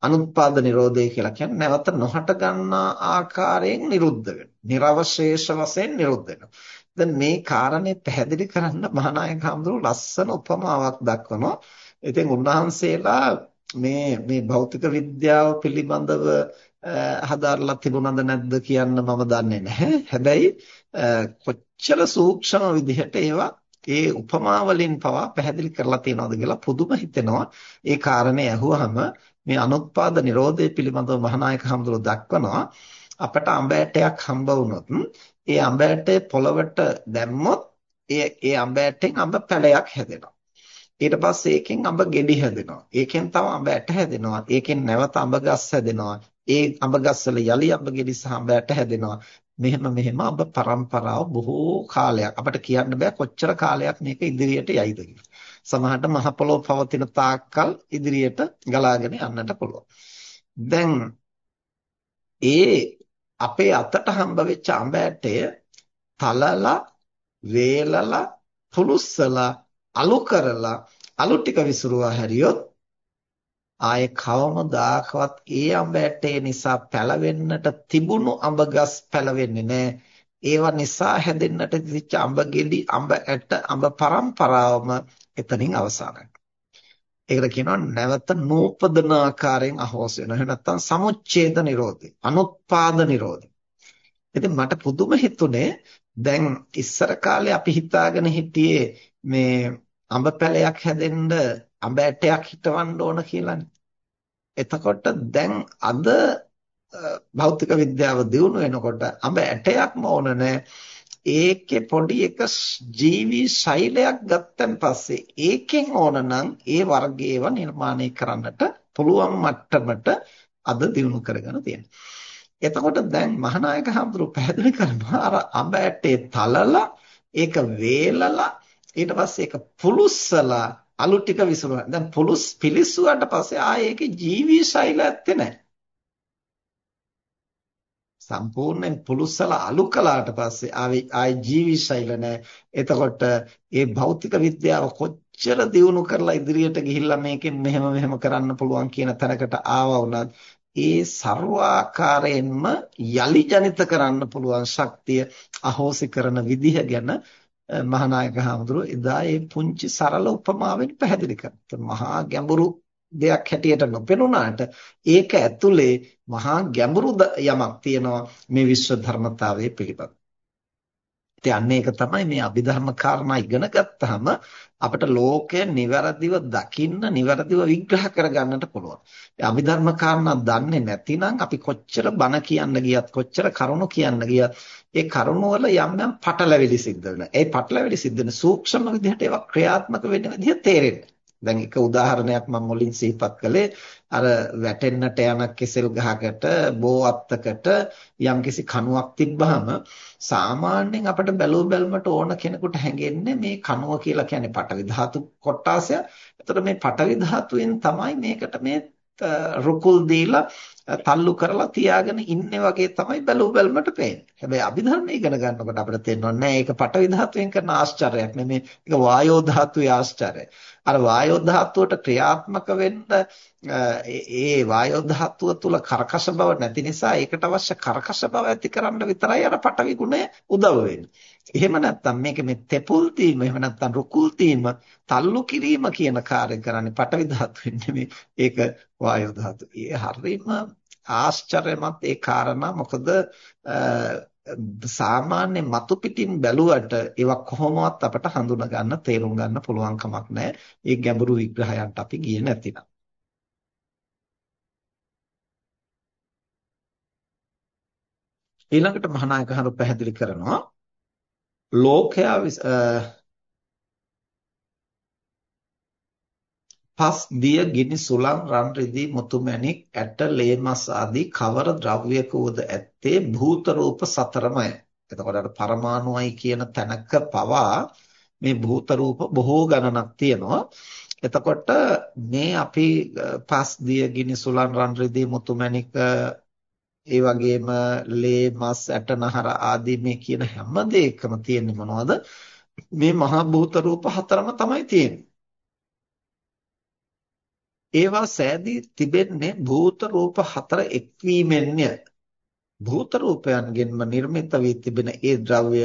අනුත්පාද නිරෝධය කියලා කියන්නේ නැවත නොහට ගන්නා ආකාරයෙන් නිරුද්ධ වෙන. නිර්වශේෂ වශයෙන් නිරුද්ධ වෙනවා. දැන් මේ කාරණේ පැහැදිලි කරන්න මහානායක හඳුරු ලස්සන උපමාවක් දක්වනවා. ඉතින් උන්වහන්සේලා මේ මේ භෞතික විද්‍යාව පිළිබඳව හදාarලා තිබුණද නැද්ද කියන්න මම දන්නේ නැහැ. හැබැයි කොච්චර සූක්ෂම විදිහට ඒවා ඒ උපමා වලින් පවා පැහැදිලි කරලා තියනවද කියලා පුදුම හිතෙනවා. ඒ කාරණේ ඇහුවහම මේ අනුත්පාද නිරෝධය පිළිබඳව මහානායක හඳුර දක්වනවා. අපට අඹ ඇටයක් හම්බ වුණොත් ඒ අඹ ඇටේ පොළවට දැම්මොත් ඒ ඒ අඹ ඇටෙන් අඹ පැලයක් හැදෙනවා. ඊට පස්සේ ඒකෙන් අඹ ගෙඩි හැදෙනවා. ඒකෙන් තව අඹ ඇට හැදෙනවා. ඒකෙන් නැවත අඹ ගස් හැදෙනවා. ඒ අඹ ගස්වල යලි අඹ ගෙඩි සහ අඹ ඇට හැදෙනවා. මෙහෙම මෙහෙම අඹ පරම්පරාව බොහෝ කාලයක් අපිට කියන්න බෑ කොච්චර කාලයක් මේක ඉදිරියට යයිද කියලා. සමහරට මහ පොළොව පවතින තාක්කල් ඉදිරියට ගලාගෙන යන්නට පුළුවන්. දැන් ඒ අපේ අතට හම්බ වෙච්ච අඹ ඇටය තලලා වේලලා පුලුස්සලා අලු කරලා අලු ටික විසිරුවා හැරියොත් ආයේ කවමදාකවත් ඒ අඹ ඇටේ නිසා පැලවෙන්නට තිබුණු අඹ ගස් පැලවෙන්නේ නැහැ. ඒවා නිසා හැදෙන්නට තිච්ච අඹ ගෙඩි, අඹ ඇට, අඹ පරම්පරාවම එතනින් අවසන් ඒකට කියනවා නැවත නූපදන ආකාරයෙන් අහෝස් වෙනවා. එහෙම නැත්නම් සමුච්ඡේද නිරෝධය, අනුත්පාද නිරෝධය. ඉතින් මට පුදුම හිතුනේ දැන් ඉස්සර කාලේ අපි හිතාගෙන හිටියේ මේ අඹ පැලයක් හැදෙන්න අඹ ඇටයක් හිටවන්න ඕන කියලානේ. එතකොට දැන් අද භෞතික විද්‍යාව දියුණු වෙනකොට අඹ ඇටයක්ම ඕන නැහැ. ඒකේ පොඩි එක ජීවි ශෛලයක් ගත්තන් පස්සේ ඒකෙන් ඕනනම් ඒ වර්ගයේව නිර්මාණය කරන්නට පුළුවන් මට්ටමට අද දිනු කරගෙන තියෙනවා. එතකොට දැන් මහානායක හඳුරු පැහැදිලි කරනවා අර අඹ ඇටේ තලලා ඒක වේලලා ඊට පස්සේ ඒක පුලුස්සලා අලු ටික විසුරුවා. දැන් පුලුස් පිලිස්සුවාට පස්සේ ආයේ ඒකේ ජීවී ශෛල ඇත්තේ නැහැ. සම්පූර්ණයෙන් පුලුස්සලා අලු කළාට පස්සේ ආවේ ආයේ ජීවී ශෛල නැහැ. එතකොට ඒ භෞතික විද්‍යාව කොච්චර දියුණු කරලා ඉදිරියට ගිහිල්ලා මේකෙන් මෙහෙම මෙහෙම කරන්න පුළුවන් කියන තැනකට ආවා වුණත් ඒ ਸਰවාකාරයෙන්ම යලි ජනිත කරන්න පුළුවන් ශක්තිය අහෝසි කරන විදිහ ගැන මහානායක හාමුදුරුවෝ එදා ඒ පුංචි සරල උපමාවෙන් පැහැදිලි කරා. මහා ගැඹුරු දෙයක් හැටියට නොපෙනුනාට ඒක ඇතුලේ මහා ගැඹුරු යමක් තියෙනවා මේ විශ්ව ධර්මතාවයේ පිළිබඳ. ඉතින් අන්න ඒක තමයි මේ අභිධර්ම කාරණා ඉගෙන ගත්තාම අපිට ලෝකය નિවරදිව දකින්න નિවරදිව විග්‍රහ කරගන්නට පුළුවන්. ඒ අභිධර්ම කාරණා දන්නේ නැතිනම් අපි කොච්චර බණ කියන්න ගියත් කොච්චර කරුණු කියන්න ගියත් ඒ කරුණු වල යම් යම් පටලැවිලි සිද්ධ වෙනවා. ඒ පටලැවිලි සිද්ධ වෙන සූක්ෂම විදිහට ඒවා ක්‍රියාත්මක වෙන්න විදිහ තේරෙන්නේ. දැන් එක උදාහරණයක් මම මුලින් සිහිපත් කළේ අර වැටෙන්නට යන කෙසෙල් ගහකට බෝ අත්තකට යම්කිසි කණුවක් තිබ්බහම සාමාන්‍යයෙන් අපිට බැලුව බැලමට ඕන කෙනෙකුට හැඟෙන්නේ මේ කණුව කියලා කියන්නේ පටවි ධාතු කොටාසය. එතකොට මේ පටවි ධාතුවෙන් තමයි මේකට මේ රුකුල් දීලා තල්ලු කරලා තියාගෙන ඉන්නේ වගේ තමයි බැලුව බැලමට පේන්නේ. හැබැයි අභිධර්ම ඉගෙන ගන්නකොට අපිට තේරෙනවා නෑ ඒක පටවි ධාතුවෙන් කරන ආශ්චර්යයක් නෙමෙයි. ඒක වායෝ ධාතුවේ ආශ්චර්යය. අර වායෝ ධාතුවට ක්‍රියාත්මක වෙන්න ඒ වායෝ ධාතුව තුල කර්කශ බව නැති නිසා ඒකට අවශ්‍ය කර්කශ බව ඇති කරන්න විතරයි අර පටවි ගුණය උදව් වෙන්නේ. එහෙම නැත්නම් මේක මේ තෙපුල් තීම එහෙම නැත්නම් රුකුල් තීම තල්ලු කිරීම කියන කාර්ය කරන්නේ පටවි ධාතුවෙන් නෙමෙයි. ඒක වායෝ ධාතුව. ඒ හරීම ආශ්චර්යමත් ඒ කාරණා මොකද සාමාන්‍ය මතු පිටින් බැලුවට ඒවා කොහොමවත් අපට හඳුනා ගන්න තේරුම් ගන්න පුළුවන් කමක් නැහැ. ඒ ගැඹුරු විග්‍රහයන්ට අපි ගියේ නැතිනම්. ඊළඟට මහානායක හරු පැහැදිලි කරනවා ලෝකයා පස් දිය ගිනි සුළං රන් රිදී මුතුමැණික් ඇට ලේ මස් ආදී කවර ද්‍රව්‍යක වූද ඇත්තේ භූත රූප සතරමය. එතකොට අර පරමාණුයි කියන තැනක පවා මේ භූත රූප බොහෝ ගණනක් තියෙනවා. එතකොට මේ අපි පස් දිය ගිනි සුළං රන් රිදී මුතුමැණික් ඒ වගේම ලේ මස් ඇට නහර ආදී මේ කියන හැම දෙයකම තියෙන්නේ මොනවද? මේ මහා භූත රූප හතරම තමයි තියෙන්නේ. ඒවා සෑදී තිබෙන්නේ භූත රූප හතර එක්වීමෙන්ය. භූත රූපයන්ගෙන්ම නිර්මිත වී තිබෙන ඒ ද්‍රව්‍ය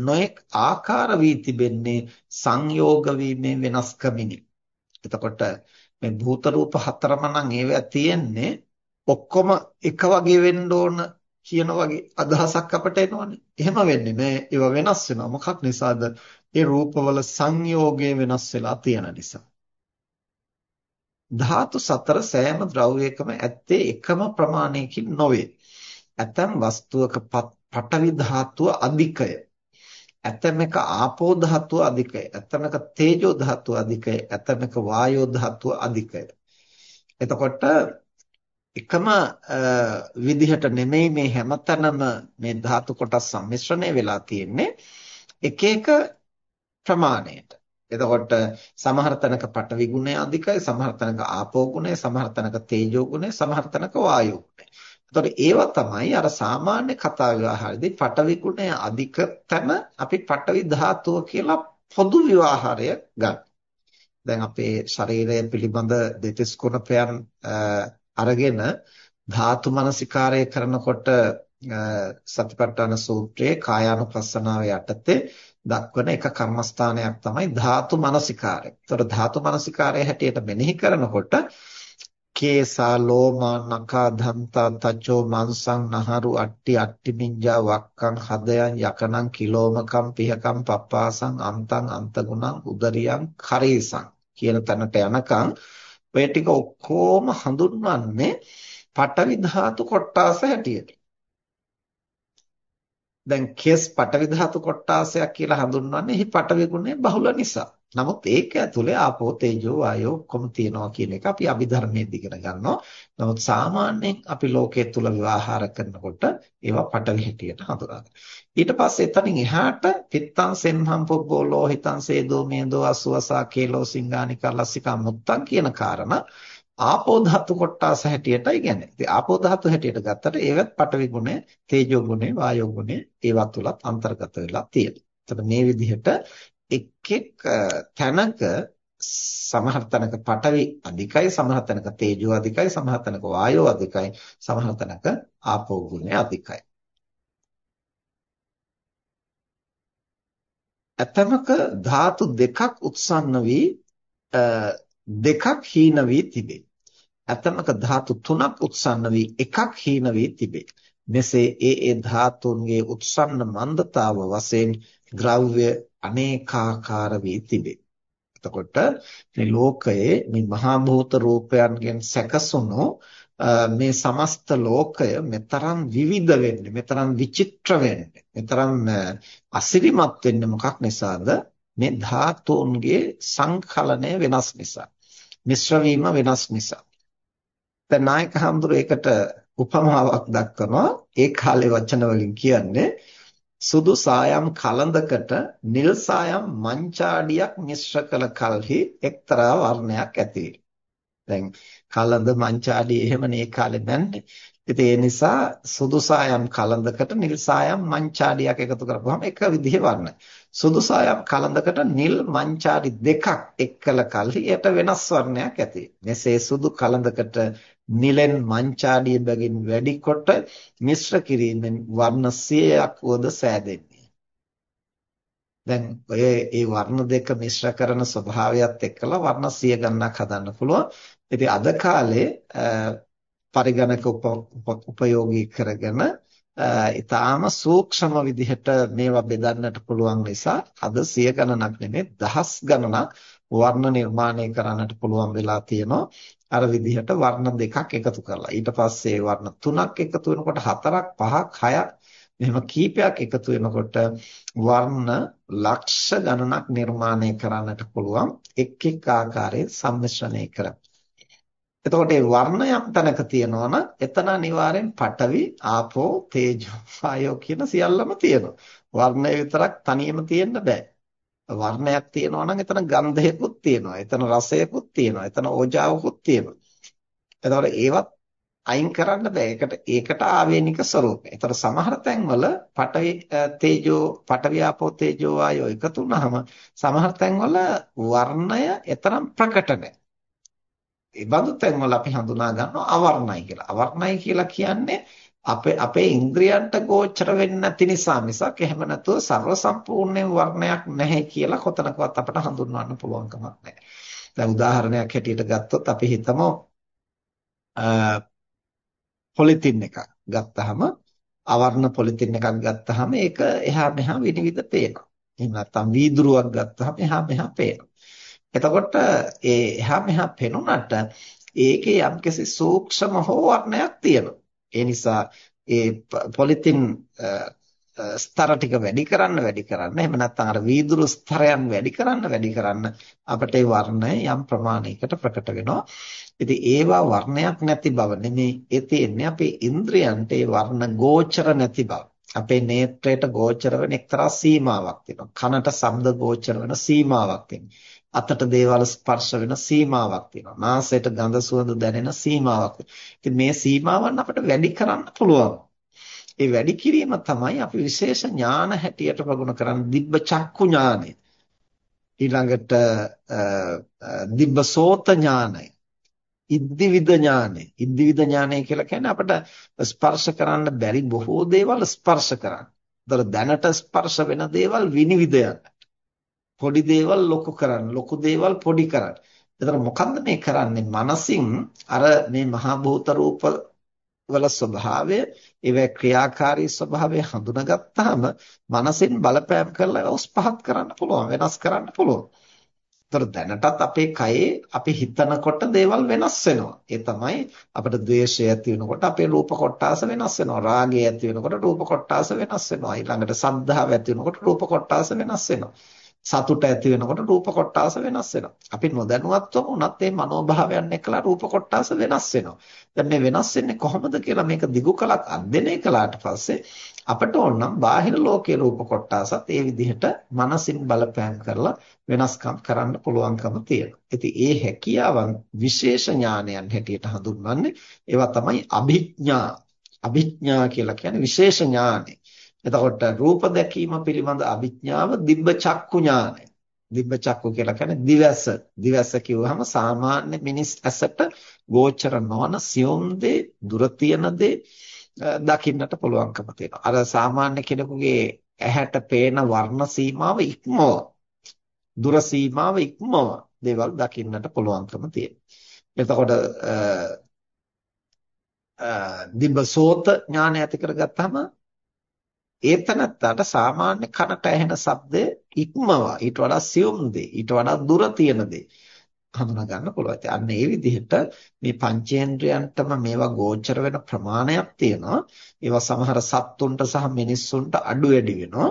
නොඑක් ආකාර වී තිබෙන්නේ සංයෝග වීමේ වෙනස්කමිනි. එතකොට මේ භූත රූප හතරම නම් ඒවා තියෙන්නේ ඔක්කොම එක වගේ වෙන්න ඕන කියන වගේ අදහසක් අපට එනවනේ. එහෙම වෙන්නේ නෑ. ඒවා වෙනස් වෙනවා. මොකක් නිසාද? ඒ රූපවල සංයෝගය වෙනස් වෙලා තියෙන නිසා. ධාතු සතර සෑම ද්‍රව්‍යයකම ඇත්තේ එකම ප්‍රමාණයකින් නොවේ. ඇතම් වස්තුවක පඨවි ධාතුව අධිකය. ඇතම් එක ආපෝ ධාතුව අධිකය. ඇතම් එක තේජෝ ධාතුව අධිකය. ඇතම් එක වායෝ ධාතුව අධිකය. එතකොට එකම විදිහට නෙමෙයි මේ හැමතැනම මේ ධාතු කොටස් සම්මිශ්‍රණය වෙලා තියෙන්නේ එක එක ප්‍රමාණයට. එතකොට සමහර තැනක පඨවි ගුණය අධිකයි සමහර තැනක ආපෝ ගුණය සමහර තැනක තේජෝ ගුණය සමහර තැනක වායෝ ගුණය. එතකොට ඒවා තමයි අර සාමාන්‍ය කතා ව්‍යවහාරයේදී පඨවි ගුණය අධික තැන අපි පඨවි ධාතුව කියලා පොදු ව්‍යවහාරය ගන්න. දැන් අපේ ශරීරය පිළිබඳ දෙතිස් කුණපයන් අරගෙන ධාතු මනසිකාරය කරනකොට සතිපට්ඨාන සූත්‍රයේ කායානුපස්සනාව යටතේ දක්වන එක කර්මස්ථානයක් තමයි ධාතු මනසිකාරය. ඒතර ධාතු මනසිකාරය හැටියට මෙනෙහි කරනකොට කේසා ලෝමා නඛා දන්තා තචෝ මන්සං නහරු අට්ටි අට්ටි මිංජා වක්කං හදයන් යකනං කිලෝමකම් පිහකම් පප්පාසං අන්තං අන්තගුණං උදරියං කරේසං කියන තැනට යනකම් ඔය ටික ඔක්කොම හඳුන්වන්නේ පටවි ධාතු කොටාස හැටියට. දැන් කෙස් පටවි ධාතු කොටාසයක් කියලා හඳුන්වන්නේ එහි පටවි ගුණය බහුල නිසා. නමුත් ඒක ඇතුලේ ආපෝ තේජෝ වායෝ ඔක්කොම තියෙනවා කියන එක අපි අභිධර්මයේ ඉගෙන ගන්නවා. නමුත් සාමාන්‍යයෙන් අපි ලෝකයේ තුල විවාහාර කරනකොට ඒවා පටවි හැටියට හඳුනගන්නවා. ඊට පස්සේ එතනින් එහාට පිත්තං සෙම්හම් පොබ්බෝ ලෝහිතං සේදෝ මේදෝ අසුවසා කේලෝ සිංගානිකා ලස්සිකා මුත්තං කියන කාරණා ආපෝ ධාතු කොටස හැටියටයි කියන්නේ. ඉතින් ආපෝ ධාතු හැටියට ගත්තට ඒවත් පඨවි ගුණය, තේජෝ ගුණය, වායෝ ගුණය ඒවා තුලත් අන්තර්ගත වෙලා තියෙනවා. එතකොට මේ විදිහට එක් එක් තැනක සමහර තැනක පඨවි අධිකයි, සමහර තැනක තේජෝ අධිකයි, සමහර තැනක වායෝ අධිකයි, සමහර තැනක ආපෝ ගුණය අධිකයි. ඇතමක ධාතු දෙකක් උත්සන්න වී දෙකක් හීන වී තිබේ. ඇතමක ධාතු තුනක් උත්සන්න වී එකක් හීන වී තිබේ. මෙසේ ඒ ඒ ධාතුන්ගේ උත්සන්න මන්දතාව වශයෙන් ද්‍රව්‍ය අනේකාකාර වී තිබේ. එතකොට මේ ලෝකයේ මේ මහා භූත රූපයන්ගෙන් සැකසුණු මේ සමස්ත ලෝකය මෙතරම් විවිධ වෙන්නේ මෙතරම් විචිත්‍ර වෙන්නේ මෙතරම් අසිරිමත් වෙන්නේ මොකක් නිසාද මේ ධාතුන්ගේ සංකලනය වෙනස් නිසා මිශ්‍ර වීම වෙනස් නිසා දැන් නායක හඳුර ඒකට උපමාවක් දක්වනවා ඒ කාලේ වචන වලින් කියන්නේ සුදු සායම් කලඳකට නිල් සායම් මංචාඩියක් මිශ්‍ර කළ කලෙහි එක්තරා වර්ණයක් ඇති දැන් කලඳ මංචාඩි එහෙමනේ ඒ කාලේ නැන්නේ. ඉතින් ඒ නිසා සුදු සායම් කලඳකට නිල් සායම් මංචාඩියක් එකතු කරපුවම එක විදිහේ වර්ණයි. සුදු සායම් කලඳකට නිල් මංචාඩි දෙකක් එක්කල කල්හි එයට වෙනස් වර්ණයක් ඇති. මෙසේ සුදු කලඳකට නිලෙන් මංචාඩිය බැගින් වැඩි කොට මිශ්‍ර කිරීමෙන් වර්ණ 100ක් වද සෑදෙන්නේ. දැන් ඔය ඒ වර්ණ දෙක මිශ්‍ර කරන ස්වභාවයත් එක්කලා වර්ණ 100 ගණනක් හදන්න පුළුවන්. ඉතින් අද කාලේ පරිගණක උපයෝගී කරගෙන ඊටාම සූක්ෂම විදිහට මේවා බෙදන්නට පුළුවන් නිසා අද සිය ගණනක් නෙමෙයි දහස් ගණනක් වර්ණ නිර්මාණය කරන්නට පුළුවන් වෙලා තියෙනවා. අර විදිහට වර්ණ දෙකක් එකතු කරලා. ඊට පස්සේ වර්ණ තුනක් එකතු වෙනකොට හතරක් පහක් හයක්. මෙහෙම කීපයක් එකතු වෙනකොට වර්ණ ලක්ෂ ගණනක් නිර්මාණය කරන්නට පුළුවන්. එක් එක් ආකාරයේ සම්මිශ්‍රණය කරලා. එතකොට මේ වර්ණ යම් තැනක තියෙනවා නම් එතන අනිවාර්යෙන් පඨවි, ආපෝ, තේජෝ, වායෝ කියන සියල්ලම තියෙනවා. වර්ණය විතරක් තනියම තියෙන්න බෑ. වර්ණයක් තියෙනවා නම් එතන ගන්ධයකුත් තියෙනවා. එතන රසයකුත් තියෙනවා. එතන ඕජාවකුත් තියෙනවා. එතකොට ඒවත් අයින් කරන්න බෑ. ඒකට ඒකට ආවේනික ස්වરૂපය. ඒතර සමහර තැන්වල පඨවි තේජෝ පඨවි ආපෝ තේජෝ වායෝ එකතු වුනහම සමහර තැන්වල වර්ණය එතරම් ප්‍රකට නැහැ. ඒ බඳු තැන්වල අපි හඳුනා ගන්නවා අවර්ණයි කියලා. අවර්ණයි කියලා කියන්නේ අපේ අපේ ඉන්ද්‍රියන්ට ගෝචර වෙන්නේ නැති නිසා මිසක් එහෙම නැතුව ਸਰව සම්පූර්ණයෙන් වර්ණයක් නැහැ කියලා කොතනකවත් අපට හඳුන්වන්න පුළුවන් කමක් නැහැ. දැන් උදාහරණයක් හැටියට ගත්තොත් අපි හිතමු පොලිතින් එකක් ගත්තාම අවර්ණ පොලිතින් එකක් ගත්තාම ඒක එහා මෙහා විනිවිද පේනවා. එහෙම නැත්නම් වීදුරුවක් ගත්තාම එහා මෙහා පේනවා. එතකොට ඒ එහා මෙහා පෙනුනට ඒකේ යම්කිසි සූක්ෂම හෝ වර්ණයක් තියෙනවා. ඒ නිසා ඒ පොලිතින් ස්තර ටික වැඩි කරන්න වැඩි කරන්න එහෙම නැත්නම් අර වීදුරු ස්තරයන් වැඩි කරන්න වැඩි කරන්න අපිට ඒ වර්ණය යම් ප්‍රමාණයකට ප්‍රකට වෙනවා. ඉතින් ඒවා වර්ණයක් නැති බව නෙමේ ඒ තියෙන්නේ අපේ ඉන්ද්‍රයන්ට ඒ වර්ණ ගෝචර නැති බව. අපේ නේත්‍රයට ගෝචර වෙන එක්තරා සීමාවක් තියෙනවා. කනට ශබ්ද ගෝචර වෙන සීමාවක් තියෙනවා. අතට දේවල් ස්පර්ශ වෙන සීමාවක් තියෙනවා. නාසයට ගඳ සුවඳ දැනෙන සීමාවක්. ඉතින් මේ සීමාවන් අපිට වැඩි කරන්න පුළුවන්. ඒ වැඩි කිරීම තමයි අපි විශේෂ ඥාන හැටියට ප්‍රගුණ කරන්නේ දිබ්බ චක්කු ඥානය. ඊළඟට දිබ්බ සෝත ඥානය. ඉද්දිවිද ඥානය. ඉද්දිවිද ඥානය කියලා කියන්නේ අපිට ස්පර්ශ කරන්න බැරි බොහෝ දේවල් ස්පර්ශ කරන්න. ඒතර දැනට ස්පර්ශ වෙන දේවල් විනිවිද යන්න. පොඩි දේවල් ලොකු කරන්න ලොකු දේවල් පොඩි කරන්න. එතන මොකද්ද මේ කරන්නේ? මනසින් අර මේ මහා භූත රූප වල ස්වභාවය, ඒවේ ක්‍රියාකාරී ස්වභාවය හඳුනාගත්තාම මනසින් බලපෑම් කරලා උස් පහත් කරන්න පුළුවන්, වෙනස් කරන්න පුළුවන්. ඒතර දැනටත් අපේ කයේ අපි හිතනකොට දේවල් වෙනස් වෙනවා. ඒ තමයි අපිට ද්වේෂය ඇති වෙනකොට අපේ රූප කොටාස වෙනස් වෙනවා. රාගය ඇති වෙනකොට රූප කොටාස වෙනස් වෙනවා. ඊළඟට සද්ධාව ඇති වෙනකොට රූප කොටාස වෙනස් වෙනවා. සතුට ඇති වෙනකොට රූප කොටාස වෙනස් වෙනවා. අපි නොදැනුවත්වම උනත් මේ මනෝභාවයන් එක්කලා රූප කොටාස වෙනස් වෙනවා. දැන් මේ වෙනස් වෙන්නේ කොහොමද කියලා මේක දිගු කලක් අධ්‍යයනය කළාට පස්සේ අපට ඕනනම් බාහිර ලෝකයේ රූප කොටාසත් ඒ විදිහට මනසින් බලපෑම් කරලා වෙනස්කම් කරන්න පුළුවන්කම තියෙනවා. ඉතින් ඒ හැකියාවන් විශේෂ ඥානයන් හැටියට හඳුන්වන්නේ ඒවා තමයි අභිඥා. අභිඥා කියලා කියන්නේ විශේෂ ඥානය. එතකොට රූප දැකීම පිළිබඳ අභිඥාව දිබ්බ චක්කු ඥානය. දිබ්බ චක්කු කියලා කියන්නේ දිවැස. දිවැස කිව්වහම සාමාන්‍ය මිනිස් ඇසට ගෝචර නොවන සියුම් දේ, දුර තියෙන දේ දකින්නට පුළුවන්කම තියෙනවා. අර සාමාන්‍ය කෙනෙකුගේ ඇහැට පේන වර්ණ සීමාව ඉක්මව දුර සීමාව ඉක්මව දේවල් දකින්නට පුළුවන්කම තියෙනවා. එතකොට දිබ්බසෝත ඥානය ඇති කරගත්තාම ඒතනත්තට සාමාන්‍ය කනට ඇහෙන ශබ්දය ඉක්මවා ඊට වඩා සියුම් දේ ඊට වඩා දුර තියෙන දේ හඳුනා ගන්න පුළුවන්. අන්න ඒ විදිහට මේ පංචේන්ද්‍රයන්ටම මේවා ගෝචර වෙන ප්‍රමාණයක් තියෙනවා. ඒවා සමහර සත්තුන්ට සහ මිනිස්සුන්ට අඩු වැඩි වෙනවා.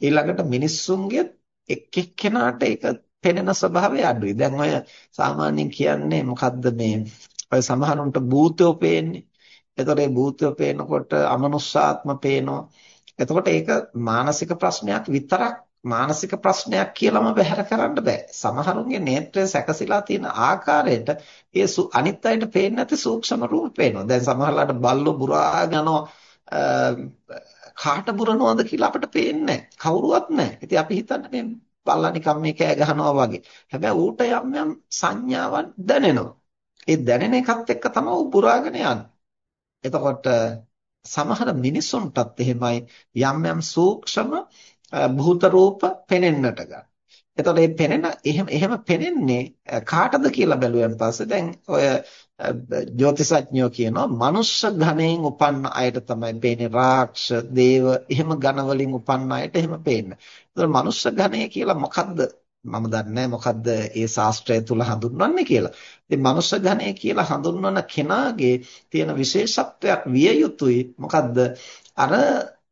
ඊළඟට මිනිස්සුන්ගේ එක් එක්කෙනාට ඒක පෙනෙන ස්වභාවය අඩුයි. දැන් ඔය සාමාන්‍යයෙන් කියන්නේ මොකද්ද මේ ඔය සමහරුන්ට භූතයෝ පේන්නේ. එතකොට මේ භූතයෝ පේනකොට අමනුෂ්‍යාත්ම පේනවා. එතකොට ඒක මානසික ප්‍රශ්නයක් විතරක් මානසික ප්‍රශ්නයක් කියලාම බැහැර කරන්න බෑ. සමහරුන්ගේ නේත්‍රය සැකසීලා තියෙන ආකාරයට ඒ අනිත් අයට පේන්නේ නැති සූක්ෂම රූප පේනවා. දැන් සමහරලාට බල්ලෝ බුරාගෙන යනවා කාට බුරනවද කියලා අපිට පේන්නේ කවුරුවත් නැහැ. ඉතින් අපි හිතන්නේ මේ බල්ලා නිකන් මේ කෑ ගහනවා වගේ. හැබැයි ඌට යම් යම් සංඥාවක් දැනෙනවා. ඒ දැනෙන එකත් එක්ක තමයි ඌ බුරාගෙන යන්නේ. එතකොට සමහර මිනිසුන්ටත් එහෙමයි යම් යම් සූක්ෂම භූත රූප පෙනෙන්නට ගන්න. එතකොට මේ පෙනෙන එහෙම එහෙම පෙනෙන්නේ කාටද කියලා බැලුවෙන් පස්සේ දැන් ඔය ජ්‍යොතිෂඥයෝ කියනවා මනුෂ්‍ය ඝණයෙන් උපන්න අයට තමයි පේන්නේ රාක්ෂ, දේව එහෙම ඝන වලින් උපන්න අයට එහෙම පේන්නේ. එතකොට මනුෂ්‍ය ඝණය කියලා මොකද්ද? මම දන්නේ මොකද්ද ඒ ශාස්ත්‍රය තුල හඳුන්වන්නේ කියලා. ඉතින් මනුෂ්‍ය ඝණය කියලා හඳුන්වන කෙනාගේ තියෙන විශේෂත්වයක් විය යුතුයි. මොකද්ද? අර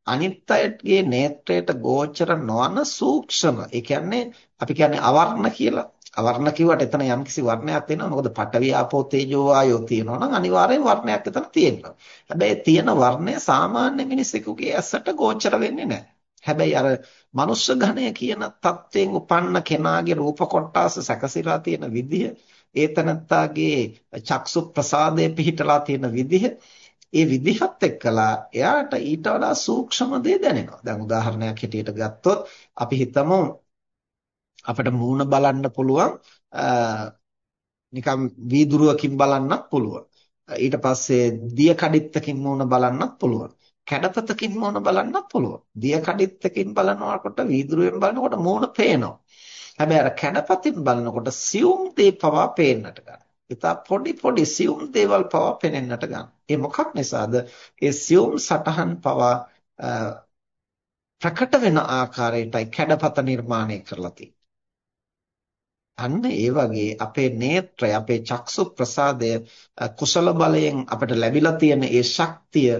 අනිත් අයගේ නේත්‍රයට ගෝචර නොවන සූක්ෂම. ඒ කියන්නේ අපි කියන්නේ අවර්ණ කියලා. අවර්ණ කිව්වට එතන යම්කිසි වර්ණයක් තියෙනවා. මොකද පඨවි ආපෝ තේජෝ ආයෝ තියෙනවා නම් අනිවාර්යෙන් වර්ණයක් එතන තියෙනවා. හැබැයි තියෙන වර්ණය සාමාන්‍ය මිනිසෙකුගේ ඇසට ගෝචර වෙන්නේ නැහැ. හැබැයි අර මනුෂ්‍ය ඝණය කියන தත්වයෙන් උපන්න කෙනාගේ රූප කොටාස සැකසීලා තියෙන විදිහ, ඒතනත්තාගේ චක්සු ප්‍රසාදයේ පිහිටලා තියෙන විදිහ ඒ විදිහත් එක්කලා එයාට ඊට වඩා සූක්ෂම දේ දැනෙනවා. දැන් උදාහරණයක් හැටියට ගත්තොත් අපි හිතමු අපිට මූණ බලන්න පුළුවන් නිකම් වීදුරුවකින් බලන්නත් පුළුවන්. ඊට පස්සේ දිය කඩਿੱත්තකින් මූණ බලන්නත් පුළුවන්. කැඩපතකින් මූණ බලන්නත් පුළුවන්. දිය කඩਿੱත්තකින් බලනකොට වීදුරුවෙන් බලනකොට මූණ පේනවා. හැබැයි අර කැඩපතින් බලනකොට සියුම් දේ පවා පේන්නට ගන්නවා. ඉතා පොඩි පොඩි සියුම් දේවල් පවා පෙනෙන්නට ගන්නවා. ඒ මොකක් නිසාද? ඒ සියුම් සටහන් පවා ප්‍රකට වෙන ආකාරයටයි කැඩපත නිර්මාණය කරලා තියෙන්නේ. අන්න ඒ වගේ අපේ නේත්‍රය අපේ චක්සු ප්‍රසාදය කුසල බලයෙන් අපිට ලැබිලා තියෙන ඒ ශක්තිය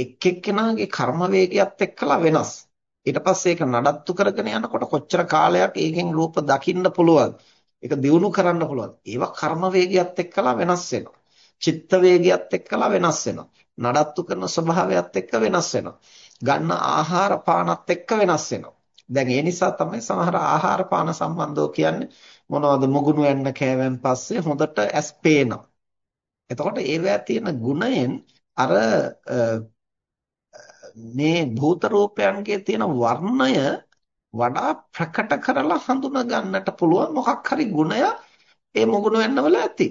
එක් එක්කෙනාගේ කර්ම වේගයත් එක්කලා වෙනස්. ඊට පස්සේ ඒක නඩත්තු කරගෙන යනකොට කොච්චර කාලයක් ඒකෙන් රූප දකින්න පුළුවන්ද? ඒක දියුණු කරන්න පුළුවන්. ඒවා කර්ම වේගයත් එක්කලා වෙනස් වෙනවා. චිත්ත වේගයත් එක්කලා වෙනස් වෙනවා. නඩත්තු කරන ස්වභාවයත් එක්ක වෙනස් වෙනවා. ගන්න ආහාර පානත් එක්ක වෙනස් වෙනවා. දැන් ඒ නිසා තමයි සමහර ආහාර පාන සම්බන්ධව කියන්නේ මොනවද මුගුණු වෙන්න කෑවෙන් පස්සේ හොඳට ඇස් පේනවා. එතකොට ඒවැය තියෙන ගුණයෙන් අර මේ භූත රූපයන්ගේ තියෙන වර්ණය වඩා ප්‍රකට කරලා හඳුනා ගන්නට පුළුවන් මොකක් හරි ගුණය ඒ මුගුණ වෙන්නවල ඇති.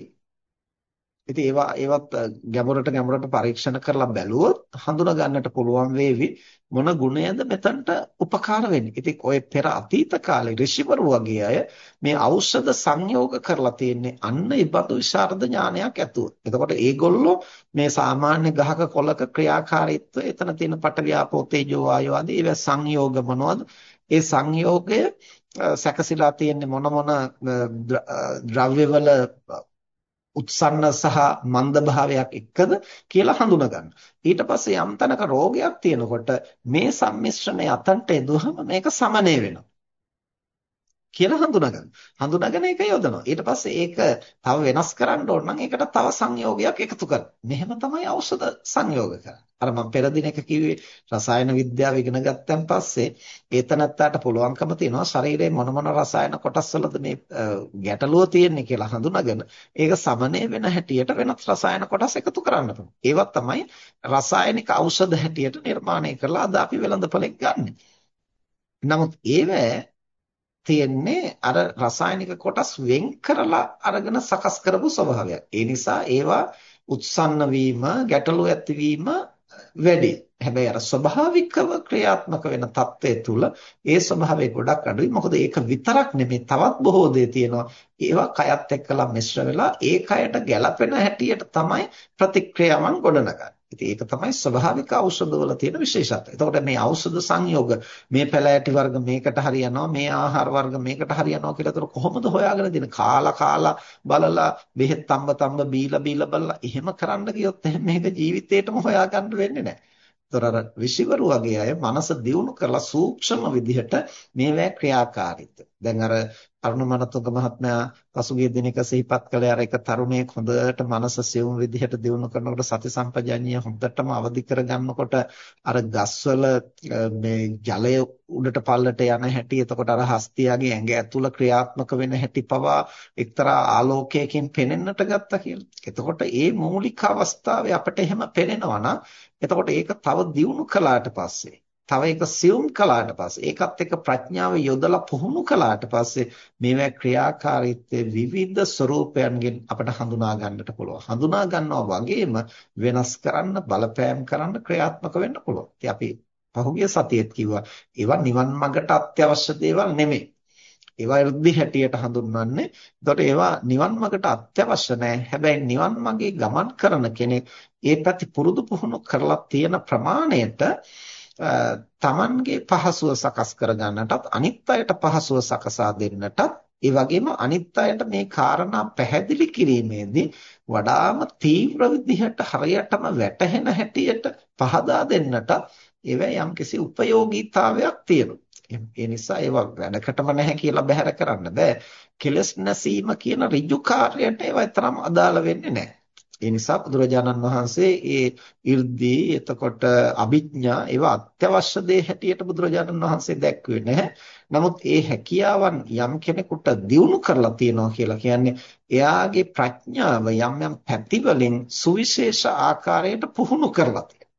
ඉතින් ඒවා ඒවත් ගැඹුරට ගැඹුරට පරීක්ෂණ කරලා බැලුවොත් හඳුනා ගන්නට පුළුවන් වේවි මොන ගුණයද මෙතනට උපකාර වෙන්නේ. ඉතින් ඔය පෙර අතීත කාලේ ඍෂිවරු වගේ අය මේ ඖෂධ සංයෝග කරලා තියෙන්නේ අන්න ඒ බඳු විශාරද ඥානයක් ඇතුව. එතකොට ඒගොල්ලෝ මේ සාමාන්‍ය ගහක කොලක ක්‍රියාකාරීත්වය එතන තියෙන පටවියාපෝ තේජෝ වායෝ ආදී ඒවා සංයෝග මොනවද? ඒ සංයෝගය සැකසීලා තියෙන්නේ මොන මොන ද්‍රව්‍යවල උත්සන්න සහ මන්ද භාවයක් එක්කද කියලා හඳුනා ගන්න. ඊට පස්සේ යම් තැනක රෝගයක් තියෙනකොට මේ සම්මිශ්‍රණය අතන්ට එදුවහම මේක සමනය වෙනවා. කියලා හඳුනාගන්න. හඳුනාගෙන ඒක යොදනවා. ඊට පස්සේ ඒක තව වෙනස් කරන්න ඕන නම් ඒකට තව සංයෝගයක් එකතු කරනවා. මෙහෙම තමයි ඖෂධ සංයෝග කරන්නේ. අර මම පෙර දිනක කිව්වේ රසායන විද්‍යාව ඉගෙන ගත්තන් පස්සේ ඒතනත්තට පුළුවන්කම තියෙනවා ශරීරයේ මොන මොන රසායන කොටස් වලද මේ ගැටලුව තියෙන්නේ කියලා හඳුනාගෙන ඒක සමනය වෙන හැටියට වෙනත් රසායන කොටස් එකතු කරන්න පුළුවන්. ඒවත් තමයි රසායනික ඖෂධ හැටියට නිර්මාණය කරලා අද අපි වෙළඳපොලෙන් ගන්න. නමුත් ඒවැ තියෙන්නේ අර රසායනික කොටස් වෙන් කරලා අරගෙන සකස් කරපු ස්වභාවයක්. ඒ නිසා ඒවා උත්සන්න වීම, ගැටලු ඇතිවීම වැඩි. හැබැයි අර ස්වභාවිකව ක්‍රියාත්මක වෙන தත්ත්වය තුල ඒ ස්වභාවය ගොඩක් අඩුයි. මොකද ඒක විතරක් නෙමෙයි තවත් බොහෝ දේ තියෙනවා. ඒවා කයත් එක්කලා මිශ්‍ර වෙලා ඒ කයට ගැළපෙන හැටියට තමයි ප්‍රතික්‍රියාවන් ගොඩනගන්නේ. ඉතින් ඒක තමයි ස්වභාවික ඖෂධවල තියෙන විශේෂත්වය. එතකොට මේ ඖෂධ සංයෝග මේ පැලෑටි වර්ග මේකට හරියනවා මේ ආහාර වර්ග මේකට හරියනවා කියලා ඒතර කොහොමද හොයාගෙන දෙන්නේ? කාලා කාලා බලලා බෙහෙත් තම්බ තම්බ බීලා බීලා බලලා එහෙම කරන්න ගියොත් මේක ජීවිතේටම හොයාගන්න වෙන්නේ නැහැ. ඒතර අර විශිවරු වගේ අය මනස දියුණු කරලා සූක්ෂම විදිහට මේවැ ක්‍රියාකාරීත්වය දැන් අර අරුණ මනතුංග මහත්මයා පසුගිය දිනක සිහිපත් කළේ අර එක තරුණයෙක් හොඳට මනස සියුම් විදිහට දියුණු කරනකොට සති සම්පජාඤ්ඤය හොඳටම අවදි කරගන්නකොට අර ගස්වල මේ ජලය උඩට පල්ලට යන හැටි එතකොට අර හස්තියාගේ ඇඟ ඇතුළ ක්‍රියාත්මක වෙන හැටි පවා එක්තරා ආලෝකයකින් පෙනෙන්නට ගත්තා කියලා. එතකොට මේ මූලික අවස්ථාවේ අපිට එහෙම පෙනෙනවා නම් එතකොට ඒක තව දියුණු කළාට පස්සේ තව එක සියුම් කළාට පස්සේ ඒකත් එක්ක ප්‍රඥාව යොදලා පුහුණු කළාට පස්සේ මේවා ක්‍රියාකාරීත්වයේ විවිධ ස්වરૂපයන්ගෙන් අපට හඳුනා ගන්නට පුළුවන්. හඳුනා ගන්නවා වගේම වෙනස් කරන්න බලපෑම් කරන්න ක්‍රියාත්මක වෙන්න පුළුවන්. ඉතින් අපි පහුගිය සතියේත් කිව්වා ඒවා නිවන් මාර්ගට අත්‍යවශ්‍ය දේවල් නෙමෙයි. ඒවා irdi හැටියට හඳුන්වන්නේ. ඒතකොට ඒවා නිවන් මාර්ගට අත්‍යවශ්‍ය නැහැ. හැබැයි නිවන් මාර්ගේ ගමන් කරන කෙනෙක් ඒ පැති පුරුදු පුහුණු කරලා තියෙන ප්‍රමාණයට තමන්ගේ පහසුව සකස් කර ගන්නටත් අනිත් අයට පහසුව සකසා දෙන්නටත් ඒ වගේම අනිත් අයට මේ කාරණා පැහැදිලි කිරීමේදී වඩාම තීව්‍ර විදිහට හරියටම වැටහෙන හැටියට පහදා දෙන්නට ඒවා යම්කිසි ප්‍රයෝගීතාවයක් තියෙනවා. ඒ නිසා ඒවා වැඩකටම නැහැ කියලා බැහැර කරන්න බෑ. කෙලස් නැසීම කියන ඍජු කාර්යයට ඒවා තරම් අදාළ වෙන්නේ නැහැ. ඒ නිසා බුදුරජාණන් වහන්සේ ඒ 이르දී එතකොට අභිඥා ඒවා අත්‍යවශ්‍ය දේ හැටියට බුදුරජාණන් වහන්සේ දැක්ුවේ නැහැ. නමුත් ඒ හැකියාවන් යම් කෙනෙකුට දියුණු කරලා තියනවා කියලා කියන්නේ එයාගේ ප්‍රඥාව යම් යම් පැතිවලින් සුවිශේෂ ආකාරයට පුහුණු කරලා තියෙනවා.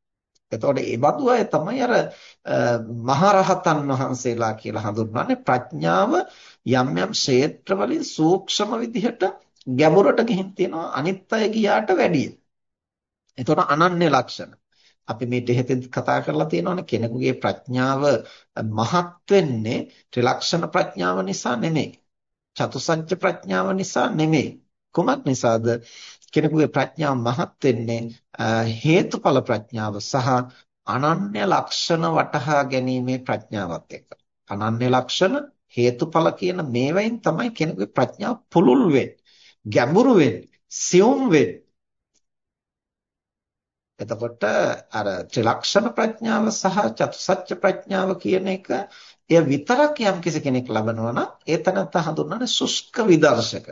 එතකොට ඒ බඳු අය තමයි අර මහරහතන් වහන්සේලා කියලා හඳුන්වන්නේ ප්‍රඥාව යම් යම් ක්ෂේත්‍රවලින් සූක්ෂම විදිහට ගැඹුරට ගිහින් තියෙනවා අනිත් අය ගියාට වැඩිය. එතකොට අනන්‍ය ලක්ෂණ. අපි මේ දෙහෙතෙන් කතා කරලා තියෙනවානේ කෙනෙකුගේ ප්‍රඥාව මහත් වෙන්නේ ත්‍රිලක්ෂණ ප්‍රඥාව නිසා නෙමෙයි. චතුසත්‍ය ප්‍රඥාව නිසා නෙමෙයි. කුමක් නිසාද? කෙනෙකුගේ ප්‍රඥාව මහත් වෙන්නේ හේතුඵල ප්‍රඥාව සහ අනන්‍ය ලක්ෂණ වටහා ගැනීමේ ප්‍රඥාවත් එක්ක. අනන්‍ය ලක්ෂණ හේතුඵල කියන මේවෙන් තමයි කෙනෙකුගේ ප්‍රඥාව පුළුල් වෙන්නේ. ගැඹුරු වෙන්නේ සියුම් වෙන්නේ එතකොට අර ත්‍රිලක්ෂණ ප්‍රඥාව සහ චතුසත්‍ය ප්‍රඥාව කියන එක එය විතරක් යම් කෙනෙක් ලබනවා නම් ඒ තනත්ත හඳුන්වන්නේ සුෂ්ක විදර්ශක.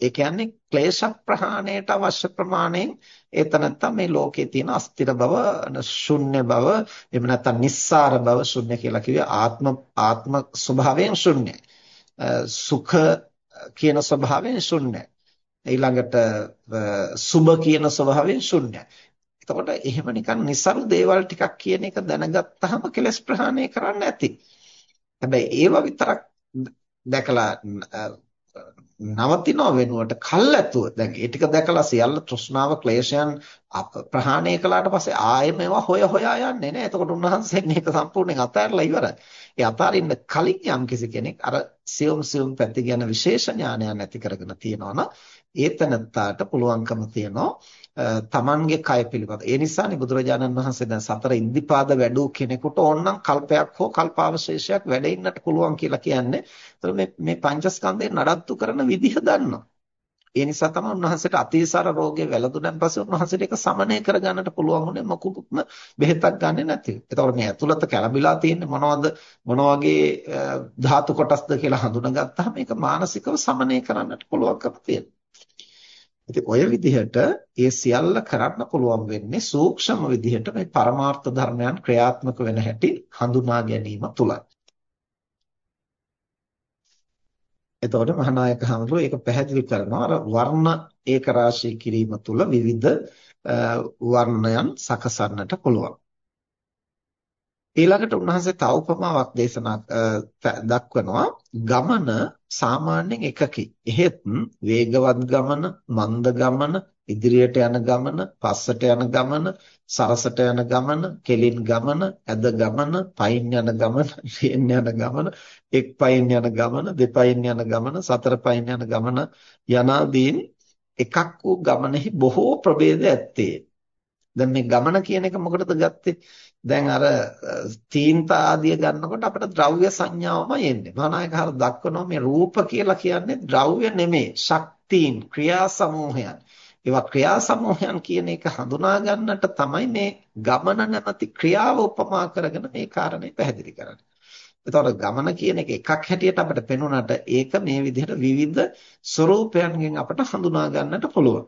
ඒ කියන්නේ ක්ලේශ ප්‍රහාණයට අවශ්‍ය ප්‍රමාණයෙන් ඒ තනත්ත මේ ලෝකයේ තියෙන අස්තිර බව, ශුන්‍ය බව, එහෙම නැත්නම් නිස්සාර බව ශුන්‍ය කියලා කිව්වේ ආත්ම ආත්ම ස්වභාවයෙන් ශුන්‍යයි. සුඛ කියන ස්වභාවයෙන් ශුන්‍යයි. ඊළඟට සුබ කියන ස්වභාවයෙන් ශුන්‍යයි. එතකොට එහෙම නිකන් નિසරු දේවල් ටිකක් කියන එක දැනගත්තාම කෙලස් ප්‍රහාණය කරන්න ඇති. හැබැයි ඒව විතරක් දැකලා නවතිනව වෙනුවට කල්ැතුව දැන් ඒ ටික දැකලා සියල්ල තෘෂ්ණාව ක්ලේශයන් ප්‍රහාණය කළාට පස්සේ ආයෙ මේවා හොය හොයා යන්නේ නැහැ. එතකොට උන්වහන්සේ මේක සම්පූර්ණයෙන් අතහැරලා ඉවරයි. ඒ අතාරින්න කලින් යම් කෙනෙක් අර සියුම් සියුම් පැති ගැන විශේෂ ඥානයක් ඇති කරගෙන තියෙනවා නම් ඒතනත්තාට පුළුවන්කම තියෙනවා තමන්ගේ කය පිළිබඳ. ඒ නිසානේ බුදුරජාණන් වහන්සේ දැන් සතර ඉද්ධිපාද වැඩූ කෙනෙකුට ඕනනම් කල්පයක් හෝ කල්පාවශේෂයක් වැඩෙන්නට පුළුවන් කියලා කියන්නේ. ඒතර මේ මේ පංචස්කන්ධය නඩත්තු කරන විදිහ දන්නවා. ඒ නිසා තමයි උන්වහන්සේට අතිසාර රෝගේ වැළඳුනන් පස්සේ උන්වහන්සේට ඒක සමනය කරගන්නට පුළුවන් වුණේ මොකුත්ම බෙහෙතක් ගන්නෙ නැති. ඒතකොට මේ ඇතුළත කැළඹිලා තියෙන්නේ මොනවද මොන වගේ ධාතු කොටස්ද කියලා හඳුනාගත්තාම මේක මානසිකව සමනය කරන්නට පුළුවන්කම තියෙනවා. ඉතින් ඔය විදිහට ඒ සියල්ල කරන්න පුළුවන් වෙන්නේ සූක්ෂම විදිහට මේ පරමාර්ථ ධර්මයන් ක්‍රියාත්මක වෙන හැටි හඳුනා ගැනීම තුලයි. එතකොට මහානායක හඳුරු ඒක පැහැදිලි කරනවා අර වර්ණ ඒක රාශී කිරීම තුල විවිධ වර්ණයන් සකසන්නට පුළුවන්. ඊළඟට උන්වහන්සේ තව උපමාවක් දේශනා දක්වනවා ගමන සාමාන්‍යයෙන් එකකි. එහෙත් වේගවත් ගමන, මන්ද ගමන, ඉදිරියට යන ගමන, පස්සට යන ගමන, සරසට යන ගමන, කෙලින් ගමන, ඇද ගමන, පයින් යන ගමන, රියෙන් යන ගමන, එක් පයින් යන ගමන, දෙපයින් යන ගමන, සතර පයින් යන ගමන යනාදීන් එකක් වූ ගමනෙහි බොහෝ ප්‍රභේද ඇත්තේ. දැන් මේ ගමන කියන එක මොකටද ගත්තේ? දැන් අර තීන්ත ආදිය ගන්නකොට අපිට ද්‍රව්‍ය සංඥාවමයි එන්නේ. මහානායකහර දක්වනවා මේ රූප කියලා කියන්නේ ද්‍රව්‍ය නෙමෙයි, ශක්තියින්, ක්‍රියා සමූහයන්. ඒවා ක්‍රියා සමූහයන් කියන එක හඳුනා ගන්නට තමයි මේ ගමන නැමැති ක්‍රියාව උපමා කරගෙන මේ කාරණේ පැහැදිලි කරන්නේ. එතකොට ගමන කියන එක එකක් හැටියට අපිට පෙනුනට ඒක මේ විදිහට විවිධ ස්වરૂපයන්ගෙන් අපට හඳුනා ගන්නට පුළුවන්.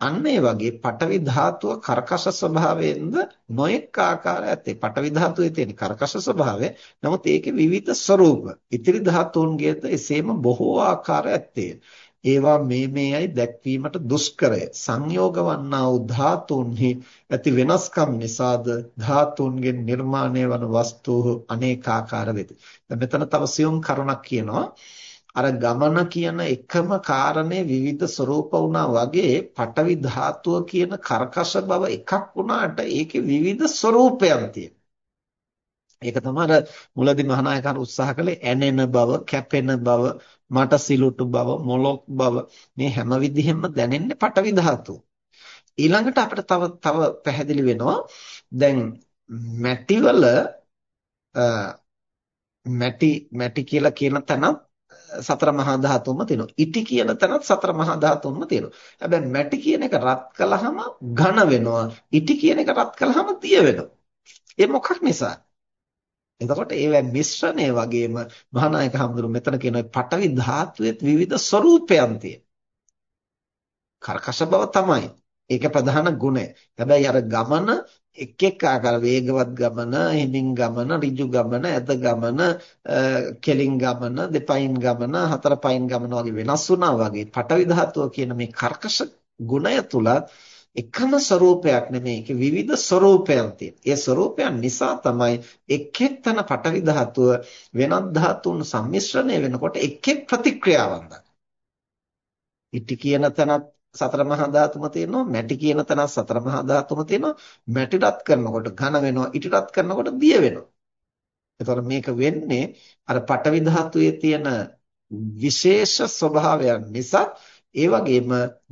අන්න ඒ වගේ පටවි ධාතුව කර්කශ ස්වභාවයෙන්ද නොඑක ආකාර ඇත්තේ. පටවි ධාතුවේ තියෙන කර්කශ ස්වභාවය. නමුත් ඒකේ විවිධ ස්වરૂප. ඉතිරි ධාතුන්ගේද එසේම බොහෝ ආකාර ඇත්තේ. ඒවා මේ මේයි දැක්වීමට දුෂ්කරය. සංයෝග වන්නා වූ ධාතුන්හි ඇති වෙනස්කම් නිසාද ධාතුන්ගෙන් නිර්මාණය වන වස්තු අනේකාකාර වෙති. දැන් මෙතන තව සියුම් කරුණක් කියනවා. අර ගමන කියන එකම කාරණේ විවිධ ස්වરૂප වුණා වගේ පටවි ධාතුව කියන කර්කශ බව එකක් වුණාට ඒකේ විවිධ ස්වરૂපයන් තියෙනවා. ඒක තමයි මුලදී මහානායකයන් උත්සාහ කළේ ඇනෙන බව, කැපෙන බව, මට සිලුටු බව, මොලොක් බව මේ හැම විදිහෙම දැනෙන්නේ පටවි ධාතුව. ඊළඟට අපිට තව තව පැහැදිලි වෙනවා දැන් මැටිවල මැටි මැටි කියලා කියන තැනත් සතර මහා ධාතුන්ම තියෙනවා. ඉටි කියන තැනත් සතර මහා ධාතුන්ම තියෙනවා. හැබැයි මැටි කියන එක රත් කළාම ඝන වෙනවා. ඉටි කියන එක රත් කළාම දිය වෙනවා. ඒ මොකක් නිසා? එතකොට ඒවැ මිශ්‍රණය වගේම මහානායක හඳුරු මෙතන කියන පටවි ධාතුවේ විවිධ ස්වરૂපයන් තියෙනවා. කර්කශ බව තමයි. ඒක ප්‍රධාන ගුණය. හැබැයි අර ගමන එක් එක් ආකාර වේගවත් ගමන, හිඳින් ගමන, ඍජු ගමන, ඇද ගමන, කෙලින් ගමන, දෙපයින් ගමන, හතර පයින් ගමන වගේ වෙනස් වුණා වගේ පටවි ධාතුව කියන මේ කර්කශ ගුණය තුල එකම ස්වરૂපයක් නෙමෙයි ඒක විවිධ ස්වરૂපයන් තියෙන. ඒ ස්වરૂපයන් නිසා තමයි එක් එක් තන පටවි ධාතුව වෙනත් ධාතුන් සම්මිශ්‍රණය වෙනකොට එක් එක් ප්‍රතික්‍රියාවක් දක්වන්නේ. ඉටි කියන තැනත් සතර මහා ධාතුම තියෙනවා මැටි කියන තැනත් සතර මහා ධාතුම තියෙනවා මැටි රත් කරනකොට ඝන වෙනවා ඉටි රත් කරනකොට දිය වෙනවා. එතකොට මේක වෙන්නේ අර පටවි ධාතුවේ තියෙන විශේෂ ස්වභාවයන් නිසා ඒ වගේම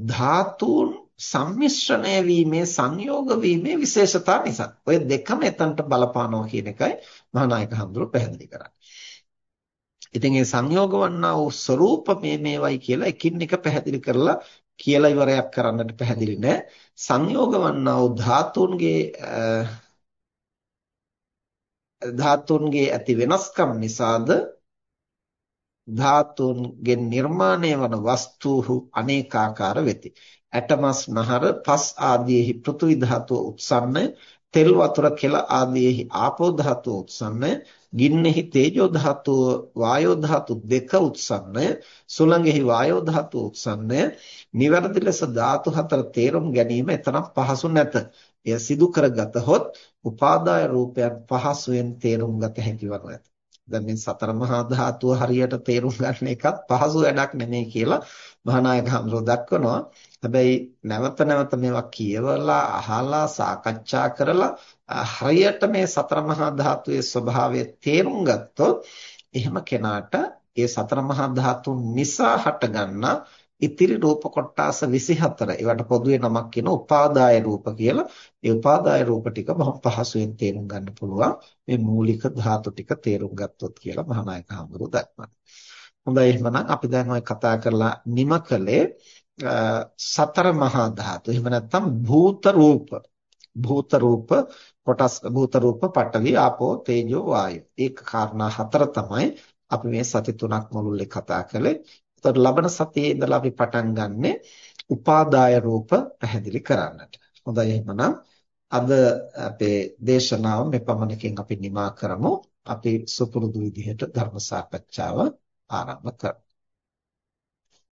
ධාතුන් සම්මිශ්‍රණය වීමේ සංයෝග වීමේ විශේෂතා නිසා. ඔය දෙකම එතනට බලපානවා කියන එකයි මහානායක හඳුරු පැහැදිලි කරන්නේ. ඉතින් මේ සංයෝග වන්නා වූ ස්වરૂප මේ මේවයි කියලා එකින් එක පැහැදිලි කරලා කියලා ඉවරයක් කරන්නට පැහැදිලි නෑ. සංයෝග වන්නා වූ ධාතුන්ගේ ධාතුන්ගේ ඇති වෙනස්කම් නිසාද ධාතුන්ගෙන් නිර්මාණය වන වස්තුහු අනේකාකාර වෙති. ඇටමස් නහර පස් ආදීෙහි පෘථුවි ධාතුව උත්සන්නය තෙල් වතුර කෙල ආදීෙහි ආපෝ ධාතුව උත්සන්නය ගින්නෙහි තේජෝ ධාතුව වායෝ ධාතු දෙක උත්සන්නය සුළඟෙහි වායෝ ධාතුව උත්සන්නය. නිවැරදි ලෙස ධාතු හතර තේරුම් ගැනීම එතරම් පහසු නැත. එය සිදු කරගතහොත් උපාදාය රූපයන් පහසුවෙන් තේරුම් ගත හැකි වනු ඇත. දැන් මේ සතර මහා ධාතුව හරියට තේරුම් ගන්න එකත් පහසු වැඩක් නෙමෙයි කියලා මහානායක හඳුර දක්වනවා. හැබැයි නැවත නැවත මේවා කියවලා අහලා සාකච්ඡා කරලා හරියට මේ සතර මහා ධාතුවේ ස්වභාවය තේරුම් ගත්තොත් එහෙම කෙනාට ඒ සතර මහා ධාතුන් නිසා හටගන්නා ඉතිරි රූප කොටාස 24 ඒවට පොදුවේ නමක් කියන උපාදාය රූප කියලා. ඒ උපාදාය රූප ටික බොහොම පහසුවෙන් තේරුම් ගන්න පුළුවන්. මේ මූලික ධාතු ටික තේරුම් ගත්තොත් කියලා මහානායක හඳුරු දක්වනවා. හොඳයි එහෙනම් අපි දැන් ඔය කතා කරලා නිම කළේ සතර මහා ධාතු. එහෙම නැත්නම් භූත රූප. භූත රූප කොටස් භූත රූප පඨවි ආපෝ තේජෝ වායෝ. ඒක කාරණා හතර තමයි අපි මේ සති තුනක් මුළුල්ලේ කතා කළේ. එතකොට ලබන සතියේ ඉඳලා අපි පටන් ගන්නෙ උපාදාය රූප පැහැදිලි කරන්නට. හොඳයි එහෙනම් අද අපේ දේශනාව මෙපමණකින් අපි නිමා කරමු. අපි සුපුරුදු විදිහට ධර්ම සාකච්ඡාව ආරම්භ කරමු.